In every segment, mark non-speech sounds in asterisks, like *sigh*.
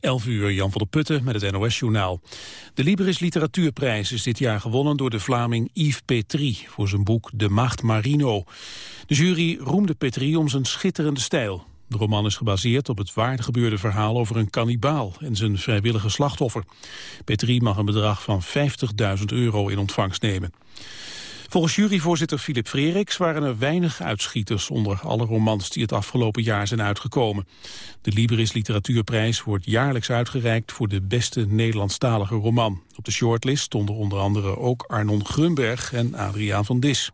11 uur, Jan van der Putten met het NOS-journaal. De Liberis Literatuurprijs is dit jaar gewonnen door de Vlaming Yves Petrie... voor zijn boek De Macht Marino. De jury roemde Petrie om zijn schitterende stijl. De roman is gebaseerd op het waargebeurde verhaal over een kannibaal... en zijn vrijwillige slachtoffer. Petrie mag een bedrag van 50.000 euro in ontvangst nemen. Volgens juryvoorzitter Philip Freriks waren er weinig uitschieters onder alle romans die het afgelopen jaar zijn uitgekomen. De Liberis Literatuurprijs wordt jaarlijks uitgereikt voor de beste Nederlandstalige roman. Op de shortlist stonden onder andere ook Arnon Grunberg en Adriaan van Dis.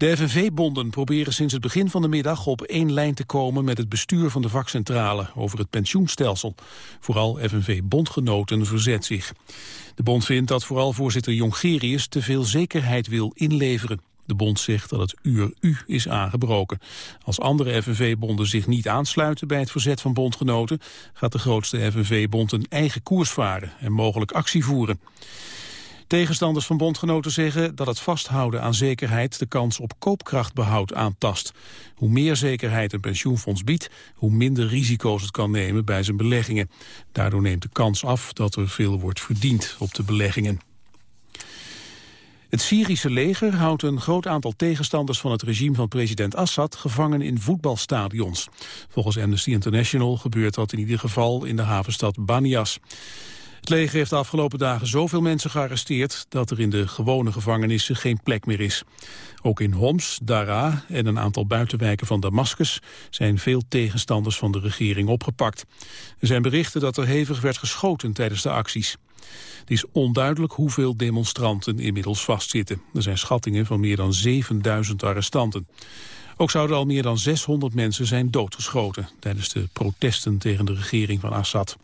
De FNV-bonden proberen sinds het begin van de middag op één lijn te komen met het bestuur van de vakcentrale over het pensioenstelsel. Vooral FNV-bondgenoten verzet zich. De bond vindt dat vooral voorzitter Jongerius te veel zekerheid wil inleveren. De bond zegt dat het uur U is aangebroken. Als andere FNV-bonden zich niet aansluiten bij het verzet van bondgenoten... gaat de grootste FNV-bond een eigen koers varen en mogelijk actie voeren. Tegenstanders van bondgenoten zeggen dat het vasthouden aan zekerheid de kans op koopkrachtbehoud aantast. Hoe meer zekerheid een pensioenfonds biedt, hoe minder risico's het kan nemen bij zijn beleggingen. Daardoor neemt de kans af dat er veel wordt verdiend op de beleggingen. Het Syrische leger houdt een groot aantal tegenstanders van het regime van president Assad gevangen in voetbalstadions. Volgens Amnesty International gebeurt dat in ieder geval in de havenstad Banias. Het leger heeft de afgelopen dagen zoveel mensen gearresteerd... dat er in de gewone gevangenissen geen plek meer is. Ook in Homs, Dara en een aantal buitenwijken van Damascus... zijn veel tegenstanders van de regering opgepakt. Er zijn berichten dat er hevig werd geschoten tijdens de acties. Het is onduidelijk hoeveel demonstranten inmiddels vastzitten. Er zijn schattingen van meer dan 7000 arrestanten. Ook zouden al meer dan 600 mensen zijn doodgeschoten... tijdens de protesten tegen de regering van Assad.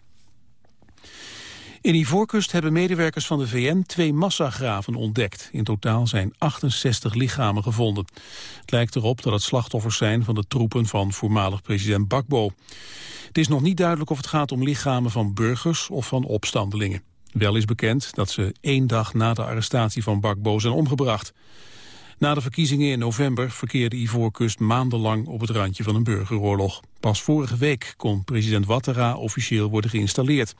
In Ivoorkust hebben medewerkers van de VN twee massagraven ontdekt. In totaal zijn 68 lichamen gevonden. Het lijkt erop dat het slachtoffers zijn van de troepen van voormalig president Bakbo. Het is nog niet duidelijk of het gaat om lichamen van burgers of van opstandelingen. Wel is bekend dat ze één dag na de arrestatie van Bakbo zijn omgebracht. Na de verkiezingen in november verkeerde Ivoorkust maandenlang op het randje van een burgeroorlog. Pas vorige week kon president Ouattara officieel worden geïnstalleerd.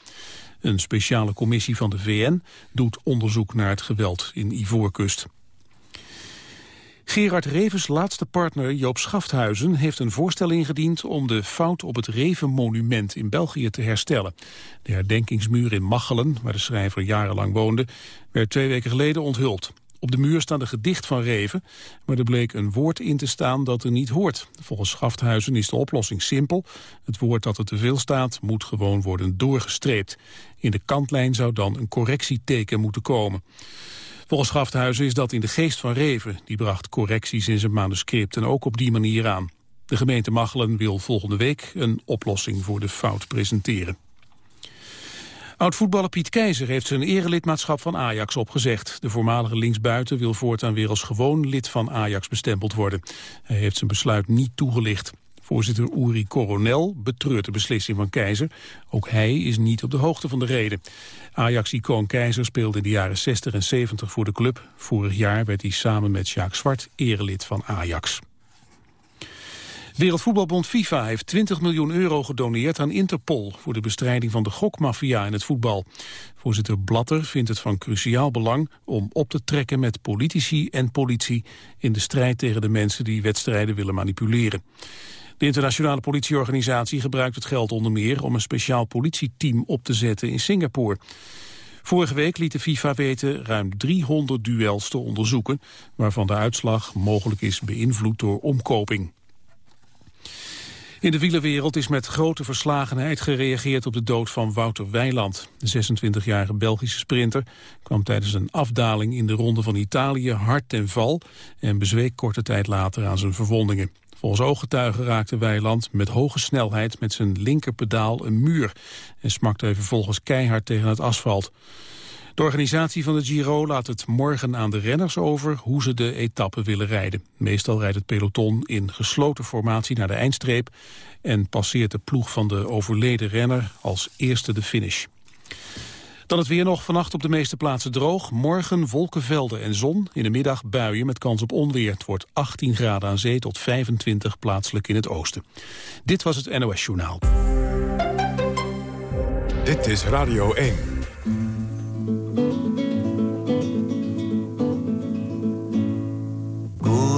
Een speciale commissie van de VN doet onderzoek naar het geweld in Ivoorkust. Gerard Revens laatste partner Joop Schafthuizen heeft een voorstel ingediend om de fout op het Reven-monument in België te herstellen. De herdenkingsmuur in Machelen, waar de schrijver jarenlang woonde, werd twee weken geleden onthuld. Op de muur staat een gedicht van Reven, maar er bleek een woord in te staan dat er niet hoort. Volgens Schafthuizen is de oplossing simpel. Het woord dat er te veel staat moet gewoon worden doorgestreept. In de kantlijn zou dan een correctieteken moeten komen. Volgens Schafthuizen is dat in de geest van Reven. Die bracht correcties in zijn manuscript en ook op die manier aan. De gemeente Machelen wil volgende week een oplossing voor de fout presenteren. Oud-voetballer Piet Keizer heeft zijn erelidmaatschap van Ajax opgezegd. De voormalige linksbuiten wil voortaan weer als gewoon lid van Ajax bestempeld worden. Hij heeft zijn besluit niet toegelicht. Voorzitter Uri Coronel betreurt de beslissing van Keizer. Ook hij is niet op de hoogte van de reden. Ajax-icoon Keizer speelde in de jaren 60 en 70 voor de club. Vorig jaar werd hij samen met Jacques Zwart erelid van Ajax. Wereldvoetbalbond FIFA heeft 20 miljoen euro gedoneerd aan Interpol... voor de bestrijding van de gokmafia in het voetbal. Voorzitter Blatter vindt het van cruciaal belang om op te trekken met politici en politie... in de strijd tegen de mensen die wedstrijden willen manipuleren. De internationale politieorganisatie gebruikt het geld onder meer... om een speciaal politieteam op te zetten in Singapore. Vorige week liet de FIFA weten ruim 300 duels te onderzoeken... waarvan de uitslag mogelijk is beïnvloed door omkoping. In de wielerwereld is met grote verslagenheid gereageerd op de dood van Wouter Weiland. De 26-jarige Belgische sprinter kwam tijdens een afdaling in de Ronde van Italië hard ten val en bezweek korte tijd later aan zijn verwondingen. Volgens ooggetuigen raakte Weiland met hoge snelheid met zijn linkerpedaal een muur en smakte vervolgens keihard tegen het asfalt. De organisatie van de Giro laat het morgen aan de renners over hoe ze de etappe willen rijden. Meestal rijdt het peloton in gesloten formatie naar de eindstreep en passeert de ploeg van de overleden renner als eerste de finish. Dan het weer nog vannacht op de meeste plaatsen droog. Morgen wolkenvelden en zon. In de middag buien met kans op onweer. Het wordt 18 graden aan zee tot 25 plaatselijk in het oosten. Dit was het NOS Journaal. Dit is Radio 1.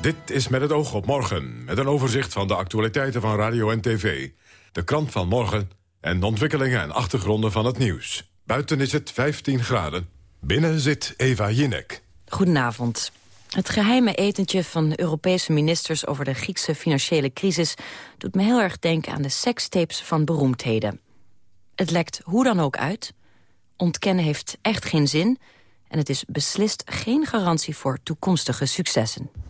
Dit is met het oog op morgen, met een overzicht van de actualiteiten van radio en tv. De krant van morgen en de ontwikkelingen en achtergronden van het nieuws. Buiten is het 15 graden. Binnen zit Eva Jinek. Goedenavond. Het geheime etentje van Europese ministers over de Griekse financiële crisis... doet me heel erg denken aan de sekstapes van beroemdheden. Het lekt hoe dan ook uit. Ontkennen heeft echt geen zin. En het is beslist geen garantie voor toekomstige successen.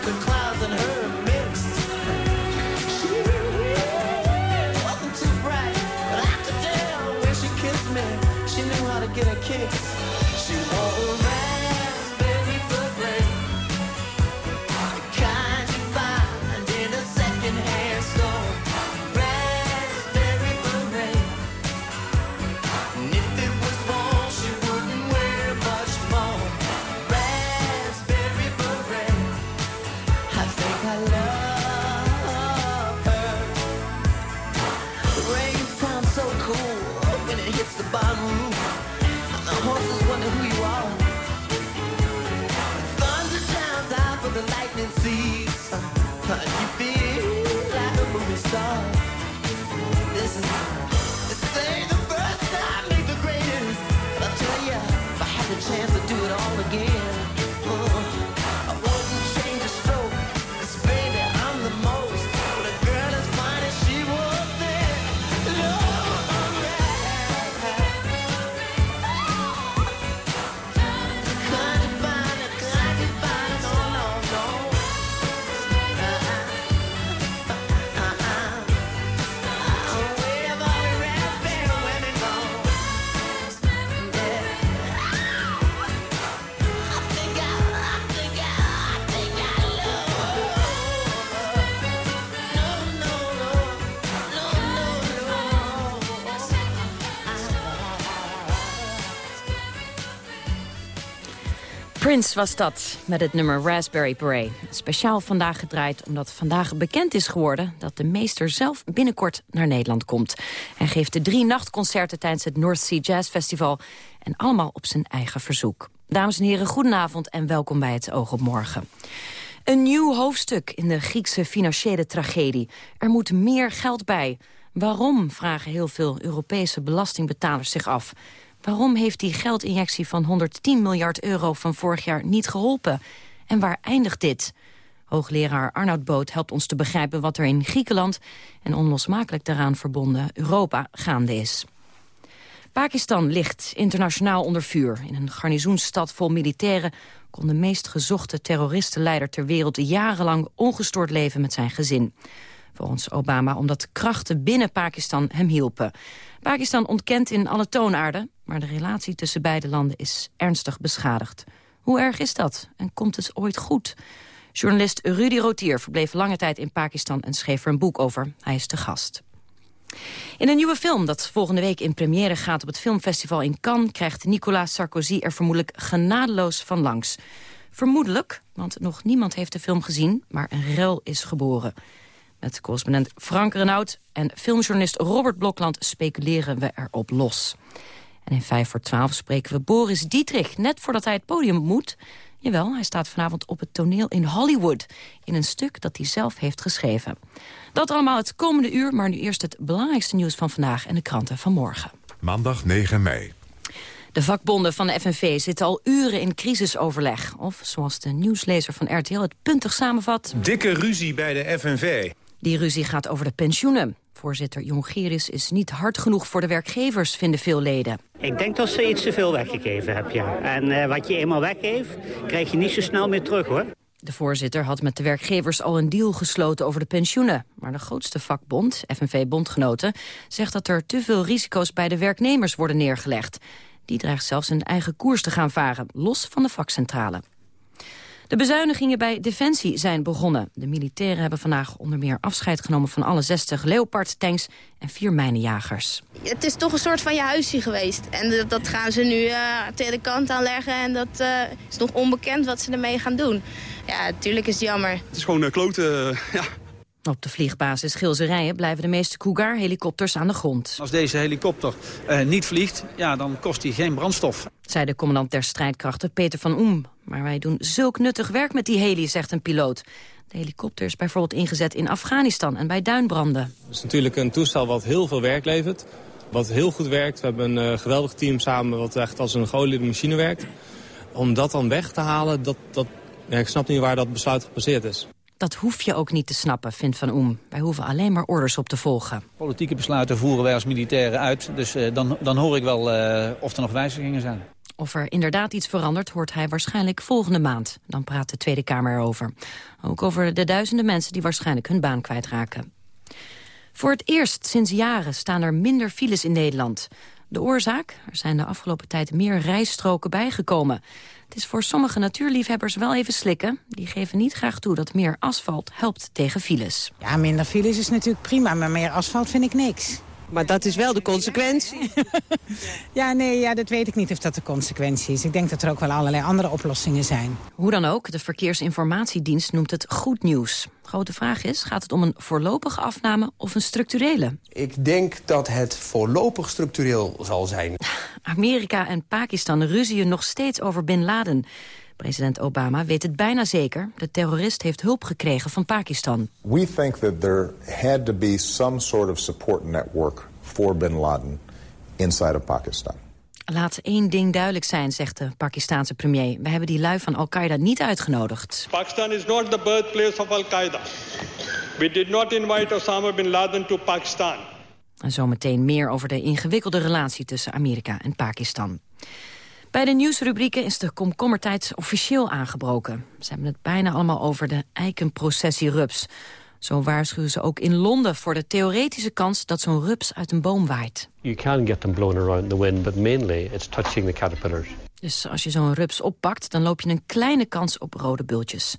Prince was dat, met het nummer Raspberry Beret. Speciaal vandaag gedraaid omdat vandaag bekend is geworden... dat de meester zelf binnenkort naar Nederland komt. Hij geeft de drie nachtconcerten tijdens het North Sea Jazz Festival... en allemaal op zijn eigen verzoek. Dames en heren, goedenavond en welkom bij het Oog op Morgen. Een nieuw hoofdstuk in de Griekse financiële tragedie. Er moet meer geld bij. Waarom, vragen heel veel Europese belastingbetalers zich af. Waarom heeft die geldinjectie van 110 miljard euro van vorig jaar niet geholpen? En waar eindigt dit? Hoogleraar Arnoud Boot helpt ons te begrijpen wat er in Griekenland... en onlosmakelijk daaraan verbonden Europa gaande is. Pakistan ligt internationaal onder vuur. In een garnizoensstad vol militairen kon de meest gezochte terroristenleider ter wereld jarenlang ongestoord leven met zijn gezin. Volgens Obama omdat krachten binnen Pakistan hem hielpen. Pakistan ontkent in alle toonaarden, maar de relatie tussen beide landen is ernstig beschadigd. Hoe erg is dat? En komt het ooit goed? Journalist Rudy Rotier verbleef lange tijd in Pakistan en schreef er een boek over. Hij is te gast. In een nieuwe film dat volgende week in première gaat op het filmfestival in Cannes... krijgt Nicolas Sarkozy er vermoedelijk genadeloos van langs. Vermoedelijk, want nog niemand heeft de film gezien, maar een rel is geboren. Met correspondent Frank Renaud en filmjournalist Robert Blokland speculeren we erop los. En in 5 voor 12 spreken we Boris Dietrich, net voordat hij het podium moet... Jawel, hij staat vanavond op het toneel in Hollywood... in een stuk dat hij zelf heeft geschreven. Dat allemaal het komende uur, maar nu eerst het belangrijkste nieuws van vandaag... en de kranten van morgen. Maandag 9 mei. De vakbonden van de FNV zitten al uren in crisisoverleg. Of, zoals de nieuwslezer van RTL het puntig samenvat... Dikke ruzie bij de FNV. Die ruzie gaat over de pensioenen. Voorzitter Jongerius is niet hard genoeg voor de werkgevers, vinden veel leden. Ik denk dat ze iets te veel weggegeven hebben, ja. En uh, wat je eenmaal weggeeft, krijg je niet zo snel meer terug, hoor. De voorzitter had met de werkgevers al een deal gesloten over de pensioenen. Maar de grootste vakbond, FNV Bondgenoten, zegt dat er te veel risico's bij de werknemers worden neergelegd. Die dreigt zelfs een eigen koers te gaan varen, los van de vakcentrale. De bezuinigingen bij Defensie zijn begonnen. De militairen hebben vandaag onder meer afscheid genomen van alle 60 Leopard-tanks en vier mijnenjagers. Het is toch een soort van je huisje geweest. En dat gaan ze nu uh, tegen de kant aanleggen en dat uh, is nog onbekend wat ze ermee gaan doen. Ja, natuurlijk is het jammer. Het is gewoon uh, kloten, ja. Op de vliegbasis Gilzerijen blijven de meeste Cougar-helikopters aan de grond. Als deze helikopter uh, niet vliegt, ja, dan kost hij geen brandstof. Zei de commandant der strijdkrachten Peter van Oem. Maar wij doen zulk nuttig werk met die heli, zegt een piloot. De helikopter is bijvoorbeeld ingezet in Afghanistan en bij duinbranden. Het is natuurlijk een toestel wat heel veel werk levert. Wat heel goed werkt. We hebben een uh, geweldig team samen wat echt als een geoliede machine werkt. Om dat dan weg te halen, dat, dat, ja, ik snap niet waar dat besluit gebaseerd is. Dat hoef je ook niet te snappen, vindt Van Oem. Wij hoeven alleen maar orders op te volgen. Politieke besluiten voeren wij als militairen uit. Dus uh, dan, dan hoor ik wel uh, of er nog wijzigingen zijn. Of er inderdaad iets verandert, hoort hij waarschijnlijk volgende maand. Dan praat de Tweede Kamer erover. Ook over de duizenden mensen die waarschijnlijk hun baan kwijtraken. Voor het eerst sinds jaren staan er minder files in Nederland. De oorzaak? Er zijn de afgelopen tijd meer rijstroken bijgekomen. Het is voor sommige natuurliefhebbers wel even slikken. Die geven niet graag toe dat meer asfalt helpt tegen files. Ja, minder files is natuurlijk prima, maar meer asfalt vind ik niks. Maar dat is wel de consequentie. *laughs* ja, nee, ja, dat weet ik niet of dat de consequentie is. Ik denk dat er ook wel allerlei andere oplossingen zijn. Hoe dan ook, de Verkeersinformatiedienst noemt het goed nieuws. Grote vraag is, gaat het om een voorlopige afname of een structurele? Ik denk dat het voorlopig structureel zal zijn. Amerika en Pakistan ruzien nog steeds over Bin Laden. President Obama weet het bijna zeker. De terrorist heeft hulp gekregen van Pakistan. We think that there had to be some sort of support network for bin Laden inside of Pakistan. Laat één ding duidelijk zijn, zegt de Pakistanse premier. We hebben die lui van Al-Qaeda niet uitgenodigd. Pakistan is not the birthplace of Al-Qaeda. We did not invite Osama bin Laden to Pakistan. En zometeen meer over de ingewikkelde relatie tussen Amerika en Pakistan. Bij de nieuwsrubrieken is de komkommertijd officieel aangebroken. Ze hebben het bijna allemaal over de eikenprocessie rups. Zo waarschuwen ze ook in Londen voor de theoretische kans dat zo'n rups uit een boom waait. You can get them blown around the wind, but mainly it's touching the caterpillars. Dus als je zo'n rups oppakt, dan loop je een kleine kans op rode bultjes.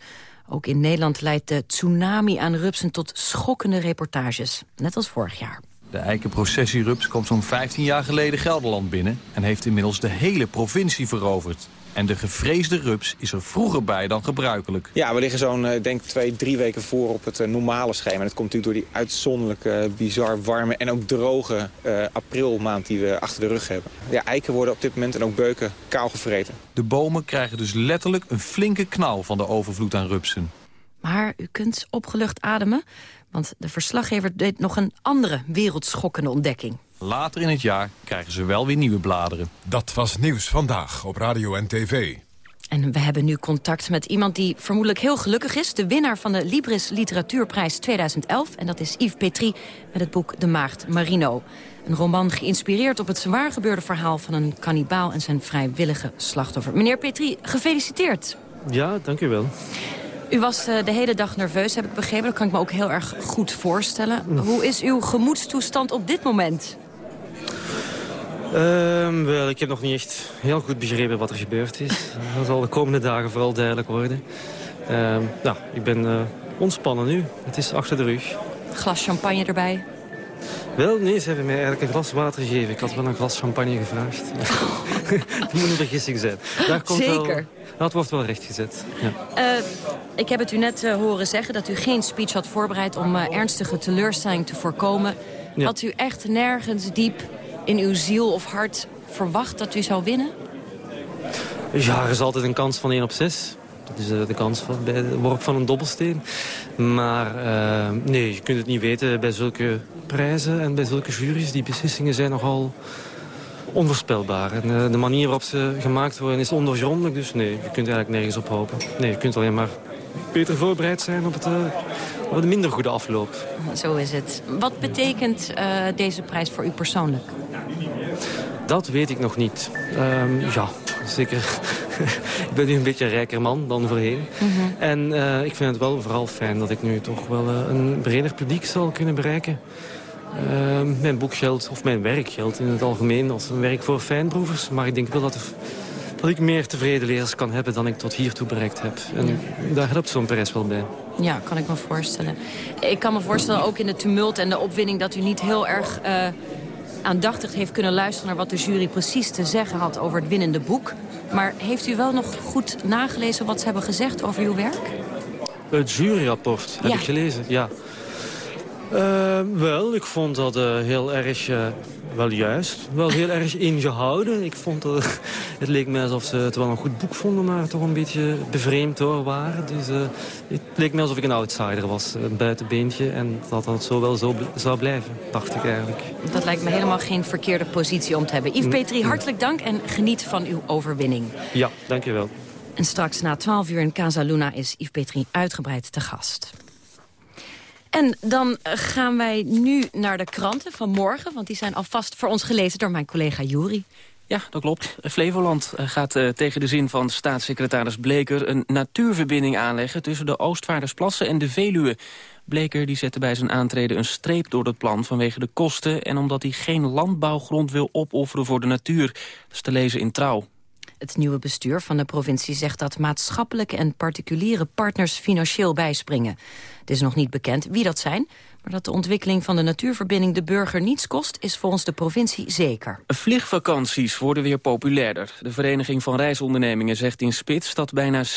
Ook in Nederland leidt de tsunami aan rupsen tot schokkende reportages. Net als vorig jaar. De eikenprocessierups komt zo'n 15 jaar geleden Gelderland binnen... en heeft inmiddels de hele provincie veroverd. En de gevreesde rups is er vroeger bij dan gebruikelijk. Ja, we liggen zo'n uh, denk twee, drie weken voor op het uh, normale schema. En dat komt natuurlijk door die uitzonderlijke, uh, bizar warme en ook droge aprilmaand die we achter de rug hebben. Ja, eiken worden op dit moment en ook beuken kaal gevreten. De bomen krijgen dus letterlijk een flinke knal van de overvloed aan rupsen. Maar u kunt opgelucht ademen. Want de verslaggever deed nog een andere wereldschokkende ontdekking. Later in het jaar krijgen ze wel weer nieuwe bladeren. Dat was Nieuws Vandaag op Radio en TV. En we hebben nu contact met iemand die vermoedelijk heel gelukkig is. De winnaar van de Libris Literatuurprijs 2011. En dat is Yves Petrie met het boek De Maagd Marino. Een roman geïnspireerd op het zwaar gebeurde verhaal... van een kannibaal en zijn vrijwillige slachtoffer. Meneer Petrie, gefeliciteerd. Ja, dank u wel. U was uh, de hele dag nerveus, heb ik begrepen. Dat kan ik me ook heel erg goed voorstellen. Hoe is uw gemoedstoestand op dit moment? Um, wel, ik heb nog niet echt heel goed begrepen wat er gebeurd is. *laughs* Dat zal de komende dagen vooral duidelijk worden. Um, nou, ik ben uh, ontspannen nu. Het is achter de rug. Glas champagne erbij? Wel, nee, ze hebben mij eigenlijk een glas water gegeven. Ik had wel een glas champagne gevraagd. *laughs* dat moet een vergissing zijn. Daar komt Zeker. Wel, dat wordt wel rechtgezet. Ja. Uh, ik heb het u net uh, horen zeggen dat u geen speech had voorbereid... om uh, ernstige teleurstelling te voorkomen. Ja. Had u echt nergens diep in uw ziel of hart verwacht dat u zou winnen? Ja, er is altijd een kans van 1 op 6. Dat is de kans van, bij de worp van een dobbelsteen. Maar nee, je kunt het niet weten bij zulke prijzen en bij zulke juries. Die beslissingen zijn nogal onvoorspelbaar. En uh, de manier waarop ze gemaakt worden is ondoorgrondelijk. Dus nee, je kunt eigenlijk nergens op hopen. Nee, je kunt alleen maar beter voorbereid zijn op, het, uh, op de minder goede afloop. Zo is het. Wat betekent deze prijs voor u persoonlijk? Dat weet ik nog niet. Um, ja, zeker. *laughs* ik ben nu een beetje een rijker man dan voorheen. Mm -hmm. En uh, ik vind het wel vooral fijn dat ik nu toch wel uh, een breder publiek zal kunnen bereiken. Uh, mijn boek geldt, of mijn werk geldt in het algemeen als een werk voor fijnproevers. Maar ik denk wel dat, er, dat ik meer tevreden lezers kan hebben dan ik tot hiertoe bereikt heb. En ja. daar helpt zo'n prijs wel bij. Ja, kan ik me voorstellen. Ik kan me voorstellen ook in de tumult en de opwinding dat u niet heel erg uh, aandachtig heeft kunnen luisteren naar wat de jury precies te zeggen had over het winnende boek. Maar heeft u wel nog goed nagelezen wat ze hebben gezegd over uw werk? Het juryrapport heb Ja. ik gelezen, ja. Uh, wel, ik vond dat uh, heel erg, uh, wel juist, wel heel erg ingehouden. Ik vond dat, *laughs* het leek me alsof ze het wel een goed boek vonden, maar toch een beetje bevreemd door waren. Dus het leek me alsof ik een outsider was, een buitenbeentje. En dat dat zo wel zo zou blijven, dacht ik eigenlijk. Dat lijkt me helemaal geen verkeerde positie om te hebben. Yves Petrie, hartelijk dank en geniet van uw overwinning. Ja, dankjewel. En straks na 12 uur in Casa Luna is Yves Petrie uitgebreid te gast. En dan gaan wij nu naar de kranten van morgen. Want die zijn alvast voor ons gelezen door mijn collega Juri. Ja, dat klopt. Flevoland gaat uh, tegen de zin van staatssecretaris Bleker... een natuurverbinding aanleggen tussen de Oostvaardersplassen en de Veluwe. Bleker die zette bij zijn aantreden een streep door het plan vanwege de kosten... en omdat hij geen landbouwgrond wil opofferen voor de natuur. Dat is te lezen in Trouw. Het nieuwe bestuur van de provincie zegt dat maatschappelijke en particuliere partners financieel bijspringen. Het is nog niet bekend wie dat zijn, maar dat de ontwikkeling van de natuurverbinding de burger niets kost, is volgens de provincie zeker. Vliegvakanties worden weer populairder. De Vereniging van Reisondernemingen zegt in Spits dat bijna 70%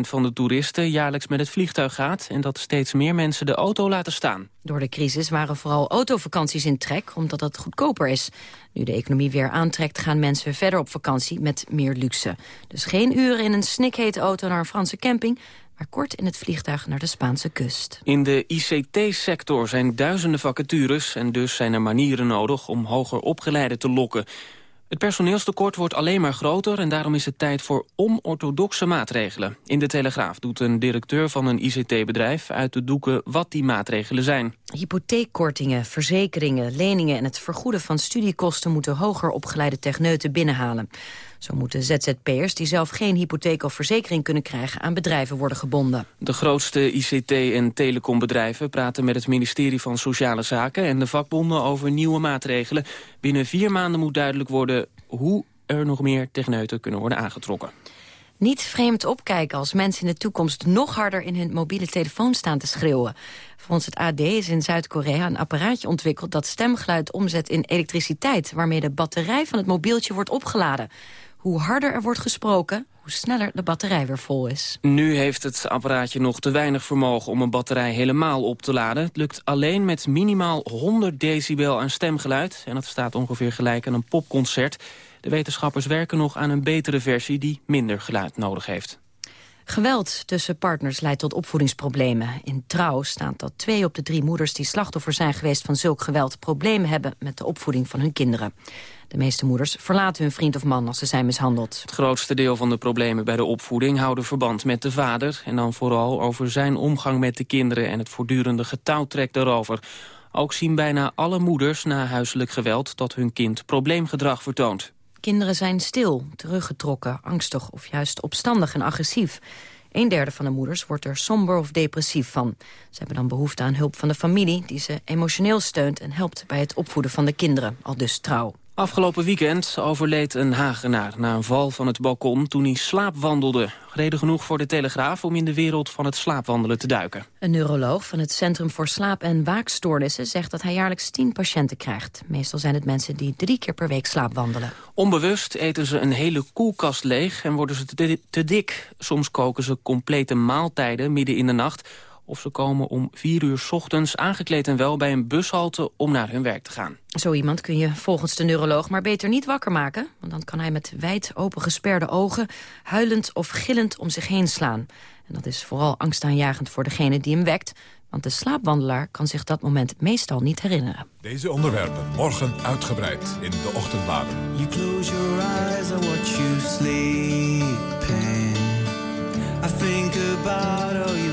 van de toeristen jaarlijks met het vliegtuig gaat en dat steeds meer mensen de auto laten staan. Door de crisis waren vooral autovakanties in trek, omdat dat goedkoper is. Nu de economie weer aantrekt, gaan mensen verder op vakantie met meer luxe. Dus geen uren in een snikhete auto naar een Franse camping, maar kort in het vliegtuig naar de Spaanse kust. In de ICT-sector zijn duizenden vacatures en dus zijn er manieren nodig om hoger opgeleiden te lokken. Het personeelstekort wordt alleen maar groter en daarom is het tijd voor onorthodoxe maatregelen. In de Telegraaf doet een directeur van een ICT-bedrijf uit de doeken wat die maatregelen zijn. Hypotheekkortingen, verzekeringen, leningen en het vergoeden van studiekosten moeten hoger opgeleide techneuten binnenhalen. Zo moeten ZZP'ers die zelf geen hypotheek of verzekering kunnen krijgen aan bedrijven worden gebonden. De grootste ICT- en telecombedrijven praten met het ministerie van Sociale Zaken en de vakbonden over nieuwe maatregelen. Binnen vier maanden moet duidelijk worden hoe er nog meer techneuten kunnen worden aangetrokken. Niet vreemd opkijken als mensen in de toekomst nog harder in hun mobiele telefoon staan te schreeuwen. Volgens het AD is in Zuid-Korea een apparaatje ontwikkeld dat stemgeluid omzet in elektriciteit, waarmee de batterij van het mobieltje wordt opgeladen. Hoe harder er wordt gesproken, hoe sneller de batterij weer vol is. Nu heeft het apparaatje nog te weinig vermogen om een batterij helemaal op te laden. Het lukt alleen met minimaal 100 decibel aan stemgeluid. En dat staat ongeveer gelijk aan een popconcert. De wetenschappers werken nog aan een betere versie die minder geluid nodig heeft. Geweld tussen partners leidt tot opvoedingsproblemen. In Trouw staat dat twee op de drie moeders die slachtoffer zijn geweest van zulk geweld... problemen hebben met de opvoeding van hun kinderen. De meeste moeders verlaten hun vriend of man als ze zijn mishandeld. Het grootste deel van de problemen bij de opvoeding houden verband met de vader... en dan vooral over zijn omgang met de kinderen en het voortdurende getouwtrek daarover. Ook zien bijna alle moeders na huiselijk geweld dat hun kind probleemgedrag vertoont. Kinderen zijn stil, teruggetrokken, angstig of juist opstandig en agressief. Een derde van de moeders wordt er somber of depressief van. Ze hebben dan behoefte aan hulp van de familie... die ze emotioneel steunt en helpt bij het opvoeden van de kinderen. Al dus trouw. Afgelopen weekend overleed een Hagenaar na een val van het balkon toen hij slaapwandelde. Reden genoeg voor de Telegraaf om in de wereld van het slaapwandelen te duiken. Een neuroloog van het Centrum voor Slaap- en Waakstoornissen zegt dat hij jaarlijks tien patiënten krijgt. Meestal zijn het mensen die drie keer per week slaapwandelen. Onbewust eten ze een hele koelkast leeg en worden ze te, te dik. Soms koken ze complete maaltijden midden in de nacht of ze komen om vier uur s ochtends aangekleed en wel bij een bushalte om naar hun werk te gaan. Zo iemand kun je volgens de neuroloog maar beter niet wakker maken. Want dan kan hij met wijd open gesperde ogen huilend of gillend om zich heen slaan. En dat is vooral angstaanjagend voor degene die hem wekt. Want de slaapwandelaar kan zich dat moment meestal niet herinneren. Deze onderwerpen morgen uitgebreid in de ochtendbladen. You close your eyes, I watch you sleeping. I think about all you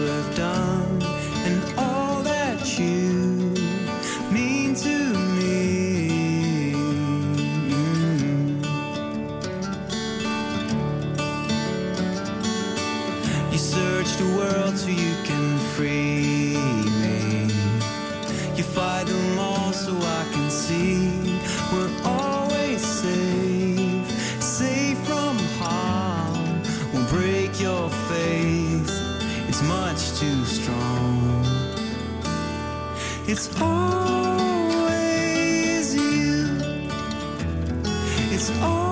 search the world so you can free me. You fight them all so I can see we're always safe, safe from harm. Won't break your faith, it's much too strong. It's always you. It's always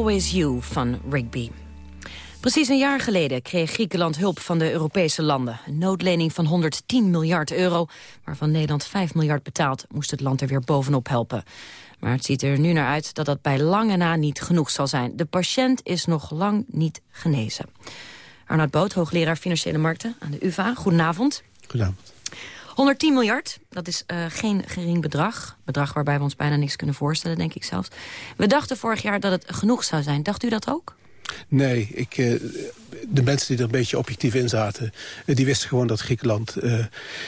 Always You van Rigby. Precies een jaar geleden kreeg Griekenland hulp van de Europese landen. Een noodlening van 110 miljard euro, waarvan Nederland 5 miljard betaalt... moest het land er weer bovenop helpen. Maar het ziet er nu naar uit dat dat bij lange na niet genoeg zal zijn. De patiënt is nog lang niet genezen. Arnoud Boot, hoogleraar Financiële Markten aan de UvA. Goedenavond. Goedenavond. 110 miljard, dat is uh, geen gering bedrag. Bedrag waarbij we ons bijna niks kunnen voorstellen, denk ik zelfs. We dachten vorig jaar dat het genoeg zou zijn. Dacht u dat ook? Nee, ik, uh, de mensen die er een beetje objectief in zaten... Uh, die wisten gewoon dat Griekenland...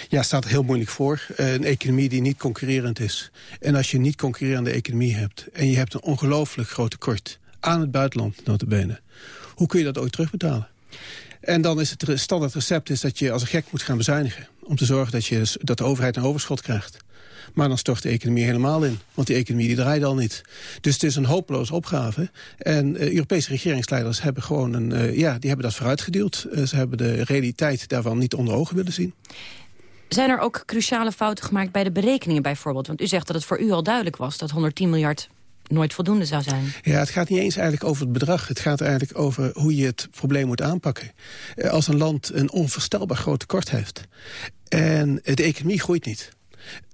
ja, staat heel moeilijk voor. een economie die niet concurrerend is. En als je een niet concurrerende economie hebt... en je hebt een ongelooflijk groot tekort aan het buitenland, notabene... hoe kun je dat ooit terugbetalen? En dan is het standaard recept is dat je als een gek moet gaan bezuinigen. Om te zorgen dat, je, dat de overheid een overschot krijgt. Maar dan stort de economie helemaal in. Want die economie die draait al niet. Dus het is een hopeloze opgave. En uh, Europese regeringsleiders hebben gewoon een, uh, ja, die hebben dat vooruitgeduwd. Uh, ze hebben de realiteit daarvan niet onder ogen willen zien. Zijn er ook cruciale fouten gemaakt bij de berekeningen bijvoorbeeld? Want u zegt dat het voor u al duidelijk was dat 110 miljard nooit voldoende zou zijn. Ja, het gaat niet eens eigenlijk over het bedrag. Het gaat eigenlijk over hoe je het probleem moet aanpakken. Als een land een onvoorstelbaar groot tekort heeft... en de economie groeit niet...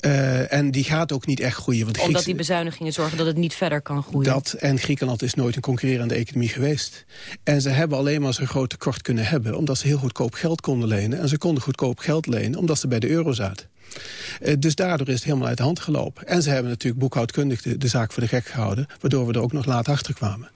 Uh, en die gaat ook niet echt groeien. Want Omdat die bezuinigingen zorgen dat het niet verder kan groeien. Dat, en Griekenland is nooit een concurrerende economie geweest. En ze hebben alleen maar zo'n groot tekort kunnen hebben... omdat ze heel goedkoop geld konden lenen. En ze konden goedkoop geld lenen omdat ze bij de euro zaten. Uh, dus daardoor is het helemaal uit de hand gelopen. En ze hebben natuurlijk boekhoudkundig de, zaak voor de gek gehouden... waardoor we er ook nog laat achter kwamen.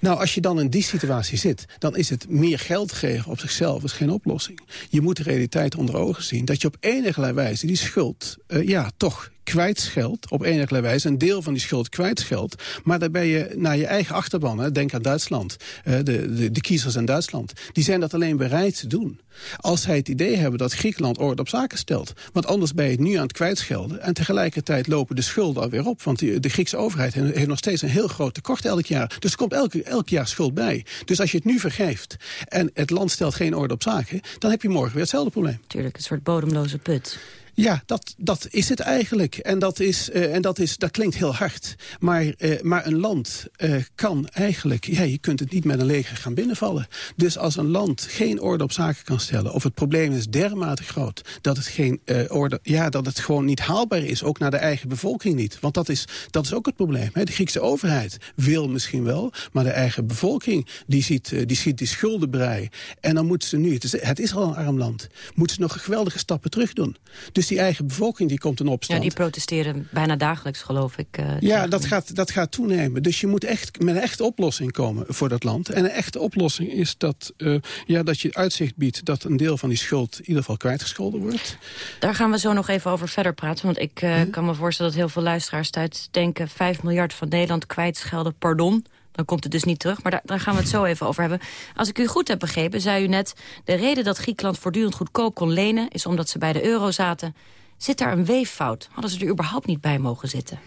Nou, als je dan in die situatie zit, dan is het meer geld geven op zichzelf is geen oplossing. Je moet de realiteit onder ogen zien. Dat je op enige wijze die schuld, uh, ja, toch kwijtscheldt op enige wijze. Een deel van die schuld kwijtscheldt. Maar ben je naar je eigen achterban. Hè, denk aan Duitsland. Uh, de, de, de kiezers in Duitsland. Die zijn dat alleen bereid te doen. Als zij het idee hebben dat Griekenland orde op zaken stelt. Want anders ben je het nu aan het kwijtschelden. En tegelijkertijd lopen de schulden alweer op. Want de Griekse overheid heeft nog steeds een heel groot tekort elk jaar. Dus er komt elk, elk jaar schuld bij. Dus als je het nu vergeeft en het land stelt geen orde op zaken... dan heb je morgen weer hetzelfde probleem. Tuurlijk, een soort bodemloze put. Ja, dat, dat is het eigenlijk. En dat, is, uh, en dat, is, dat klinkt heel hard. Maar, uh, maar een land uh, kan eigenlijk... Ja, je kunt het niet met een leger gaan binnenvallen. Dus als een land geen orde op zaken kan stellen... of het probleem is dermate groot dat het, geen, orde, ja, dat het gewoon niet haalbaar is... ook naar de eigen bevolking niet. Want dat is, dat is ook het probleem. Hè. De Griekse overheid wil misschien wel... maar de eigen bevolking die ziet die, ziet die schuldenbrei. En dan moeten ze nu... Het is, het is al een arm land. Moeten ze nog geweldige stappen terug doen. Dus dus die eigen bevolking die komt in opstand. Ja, die protesteren bijna dagelijks, geloof ik. Uh, ja, dat gaat, dat gaat toenemen. Dus je moet echt met een echte oplossing komen voor dat land. En een echte oplossing is dat, uh, ja, dat je uitzicht biedt... dat een deel van die schuld in ieder geval kwijtgescholden wordt. Daar gaan we zo nog even over verder praten. Want ik uh, hm? kan me voorstellen dat heel veel luisteraars thuis denken... 5 miljard van Nederland kwijtschelden, pardon dan komt het dus niet terug. Maar daar, daar, gaan we het zo even over hebben. Als ik u goed heb begrepen, zei u net... de reden dat Griekenland voortdurend goedkoop kon lenen... is omdat ze bij de euro zaten. Zit daar een weeffout? Hadden ze er überhaupt niet bij mogen zitten?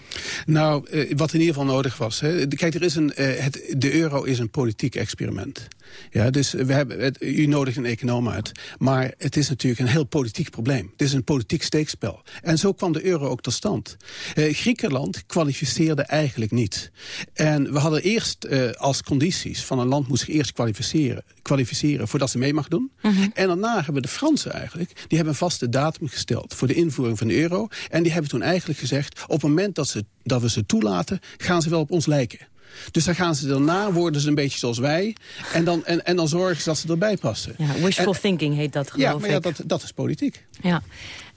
Nou, eh, wat in ieder geval nodig was. Hè. Kijk, er is een, eh, het, de euro is een politiek experiment. Ja, dus we hebben, het, u nodigt een econoom uit. Maar het is natuurlijk een heel politiek probleem. Het is een politiek steekspel. En zo kwam de euro ook tot stand. Eh, Griekenland kwalificeerde eigenlijk niet. En we hadden eerst als condities van een land moest zich eerst kwalificeren, kwalificeren voordat ze mee mag doen. Mm -hmm. En daarna hebben de Fransen eigenlijk, die hebben een vaste datum gesteld voor de invoering van de euro. En die hebben toen eigenlijk gezegd, op het moment dat, ze, dat we ze toelaten, gaan ze wel op ons lijken. Dus dan gaan ze daarna, worden ze een beetje zoals wij. En dan, en, en dan zorgen ze dat ze erbij passen. Ja, wishful en, thinking heet dat, geloof ja, maar ja, dat, dat is politiek. Ja.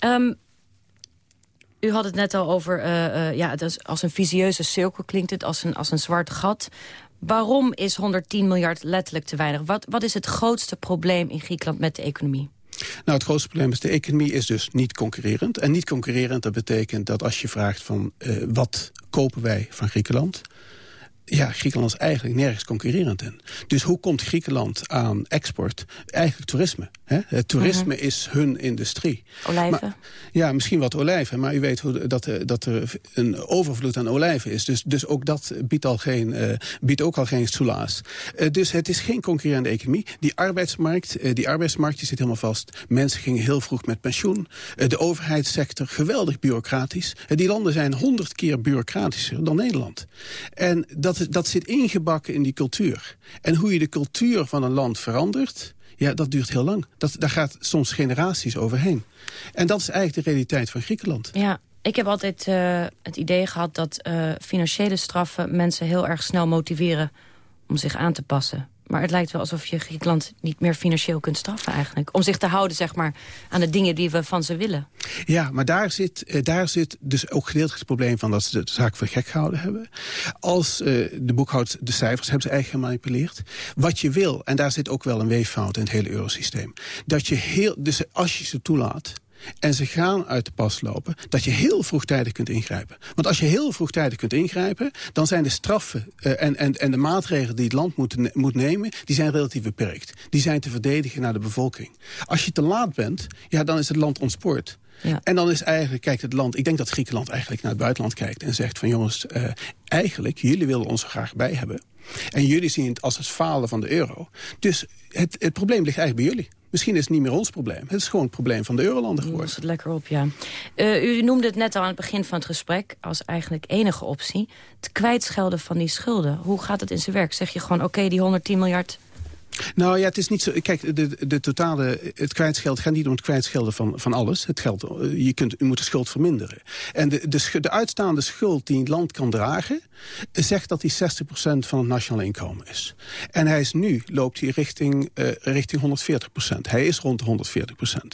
Um, u had het net al over, uh, uh, ja, is als een visieuze cirkel klinkt het, als een, als een zwart gat. Waarom is 110 miljard letterlijk te weinig? Wat, wat is het grootste probleem in Griekenland met de economie? Nou, het grootste probleem is, de economie is dus niet concurrerend. En niet concurrerend, dat betekent dat als je vraagt van... Uh, wat kopen wij van Griekenland ja, Griekenland is eigenlijk nergens concurrerend in. Dus hoe komt Griekenland aan export? Eigenlijk toerisme. Hè? Het toerisme -hmm. is hun industrie. Olijven? Maar, ja, misschien wat olijven. Maar u weet hoe, dat, dat er een overvloed aan olijven is. Dus, dus ook dat biedt, al geen, uh, biedt ook al geen soelaas. Uh, dus het is geen concurrerende economie. Die arbeidsmarkt, die arbeidsmarkt die zit helemaal vast. Mensen gingen heel vroeg met pensioen. de overheidssector, geweldig bureaucratisch. die landen zijn honderd keer bureaucratischer dan Nederland. En dat dat zit ingebakken in die cultuur. En hoe je de cultuur van een land verandert... ja, dat duurt heel lang. Dat, daar gaat soms generaties overheen. En dat is eigenlijk de realiteit van Griekenland. Ja, ik heb altijd uh, het idee gehad dat uh, financiële straffen... mensen heel erg snel motiveren om zich aan te passen. Maar het lijkt wel alsof je Griekenland niet meer financieel kunt straffen eigenlijk. Om zich te houden zeg maar, aan de dingen die we van ze willen. Ja, maar daar zit, daar zit dus ook gedeeltelijk het probleem van... dat ze de zaak voor gek gehouden hebben. Als uh, de boekhoud de cijfers hebben ze eigenlijk gemanipuleerd. Wat je wil, en daar zit ook wel een weeffout in het hele eurosysteem... dat je heel, dus als je ze toelaat en ze gaan uit de pas lopen... dat je heel vroegtijdig kunt ingrijpen. Want als je heel vroegtijdig kunt ingrijpen... dan zijn de straffen uh, en, en, en de maatregelen die het land moet, moet nemen... die zijn relatief beperkt. Die zijn te verdedigen naar de bevolking. Als je te laat bent, ja, dan is het land ontspoord. Ja. En dan is eigenlijk, kijkt het land... Ik denk dat Griekenland eigenlijk naar het buitenland kijkt en zegt van... jongens, uh, eigenlijk, jullie willen ons er graag bij hebben. En jullie zien het als het falen van de euro. Dus het, het probleem ligt eigenlijk bij jullie. Misschien is het niet meer ons probleem. Het is gewoon het probleem van de eurolanden geworden. Dat het lekker op, ja. Uh, u noemde het net al aan het begin van het gesprek... als eigenlijk enige optie. Het kwijtschelden van die schulden. Hoe gaat het in zijn werk? Zeg je gewoon, oké, okay, die 110 miljard nou ja, het is niet zo... Kijk, de, de totale, het kwijtscheld gaat niet om het kwijtschelden van, van alles. Het geld, je, kunt, je moet de schuld verminderen. En de, de, de uitstaande schuld die een land kan dragen... zegt dat die 60% van het nationale inkomen is. En hij is nu, loopt hij richting, uh, richting 140%. Hij is rond de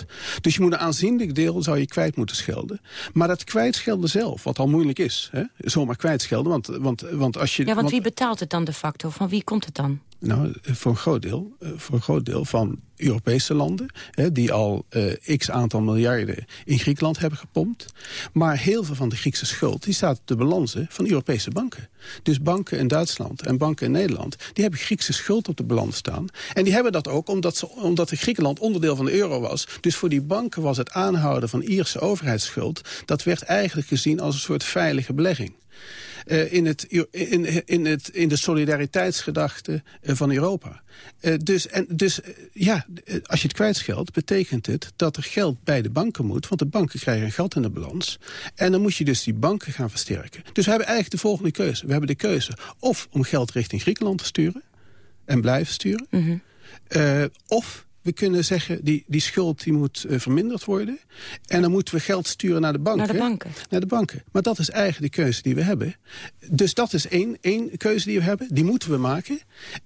140%. Dus je moet een aanzienlijk deel zou je kwijt moeten schelden. Maar dat kwijtschelden zelf, wat al moeilijk is... Hè, zomaar kwijtschelden, want, want, want als je... Ja, want wie betaalt het dan de facto? Van wie komt het dan? Nou, voor een groot deel, voor een groot deel van Europese landen... Hè, die al uh, x aantal miljarden in Griekenland hebben gepompt. Maar heel veel van de Griekse schuld die staat op de balansen van Europese banken. Dus banken in Duitsland en banken in Nederland... die hebben Griekse schuld op de balans staan. En die hebben dat ook omdat, ze, omdat Griekenland onderdeel van de euro was. Dus voor die banken was het aanhouden van Ierse overheidsschuld... dat werd eigenlijk gezien als een soort veilige belegging. Uh, in, het, in, in, het, in de solidariteitsgedachte uh, van Europa. Uh, dus en, dus ja, als je het kwijtscheldt, betekent het dat er geld bij de banken moet. Want de banken krijgen geld in de balans. En dan moet je dus die banken gaan versterken. Dus we hebben eigenlijk de volgende keuze. We hebben de keuze of om geld richting Griekenland te sturen. En blijven sturen. Mm -hmm. of we kunnen zeggen, die, die schuld die moet uh, verminderd worden. En dan moeten we geld sturen naar de banken. Naar de banken. Naar de banken. Maar dat is eigenlijk de keuze die we hebben. Dus dat is één, één keuze die we hebben. Die moeten we maken.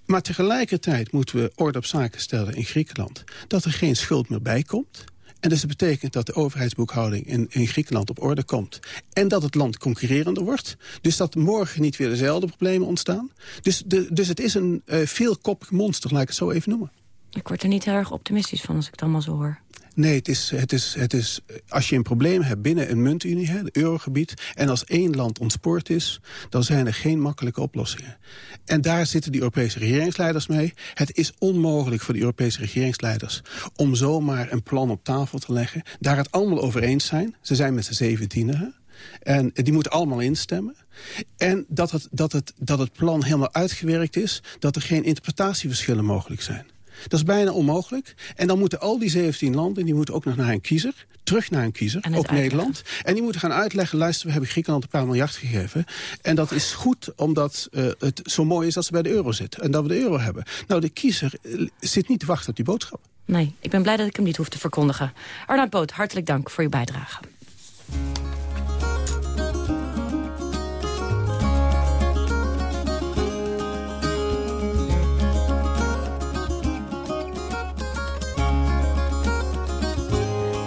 Maar tegelijkertijd moeten we orde op zaken stellen in Griekenland. Dat er geen schuld meer bij komt. En dus dat betekent dat de overheidsboekhouding in, in Griekenland op orde komt. En dat het land concurrerender wordt. Dus dat morgen niet weer dezelfde problemen ontstaan. Dus, de, dus het is een uh, veelkoppig monster, laat ik het zo even noemen. Ik word er niet heel erg optimistisch van als ik het allemaal zo hoor. Nee, het is, het is, het is, als je een probleem hebt binnen een muntunie, het eurogebied... en als één land ontspoord is, dan zijn er geen makkelijke oplossingen. En daar zitten die Europese regeringsleiders mee. Het is onmogelijk voor de Europese regeringsleiders... om zomaar een plan op tafel te leggen. Daar het allemaal over eens zijn. Ze zijn met z'n zeventienen. En die moeten allemaal instemmen. En dat het, dat, het, dat het plan helemaal uitgewerkt is... dat er geen interpretatieverschillen mogelijk zijn. Dat is bijna onmogelijk. En dan moeten al die 17 landen, die moeten ook nog naar een kiezer terug naar een kiezer, ook Nederland. En die moeten gaan uitleggen, luister, we hebben Griekenland een paar miljard gegeven. En dat is goed omdat uh, het zo mooi is dat ze bij de euro zitten. En dat we de euro hebben. Nou, de kiezer uh, zit niet te wachten op die boodschap. Nee, ik ben blij dat ik hem niet hoef te verkondigen. Arnoud Boot, hartelijk dank voor uw bijdrage.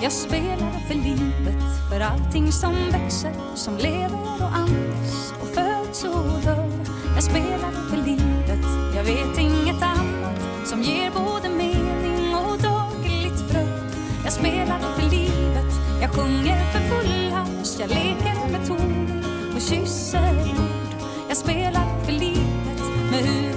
Jag spelar för livet, för allting som växer, som lever och andas och föds och dör. Jag spelar för livet, jag vet inget annat som ger både mening och dagligt bröd. Jag spelar för livet, jag sjunger för full hals, jag leker med toner och kysser ord. Jag spelar för livet med huvudet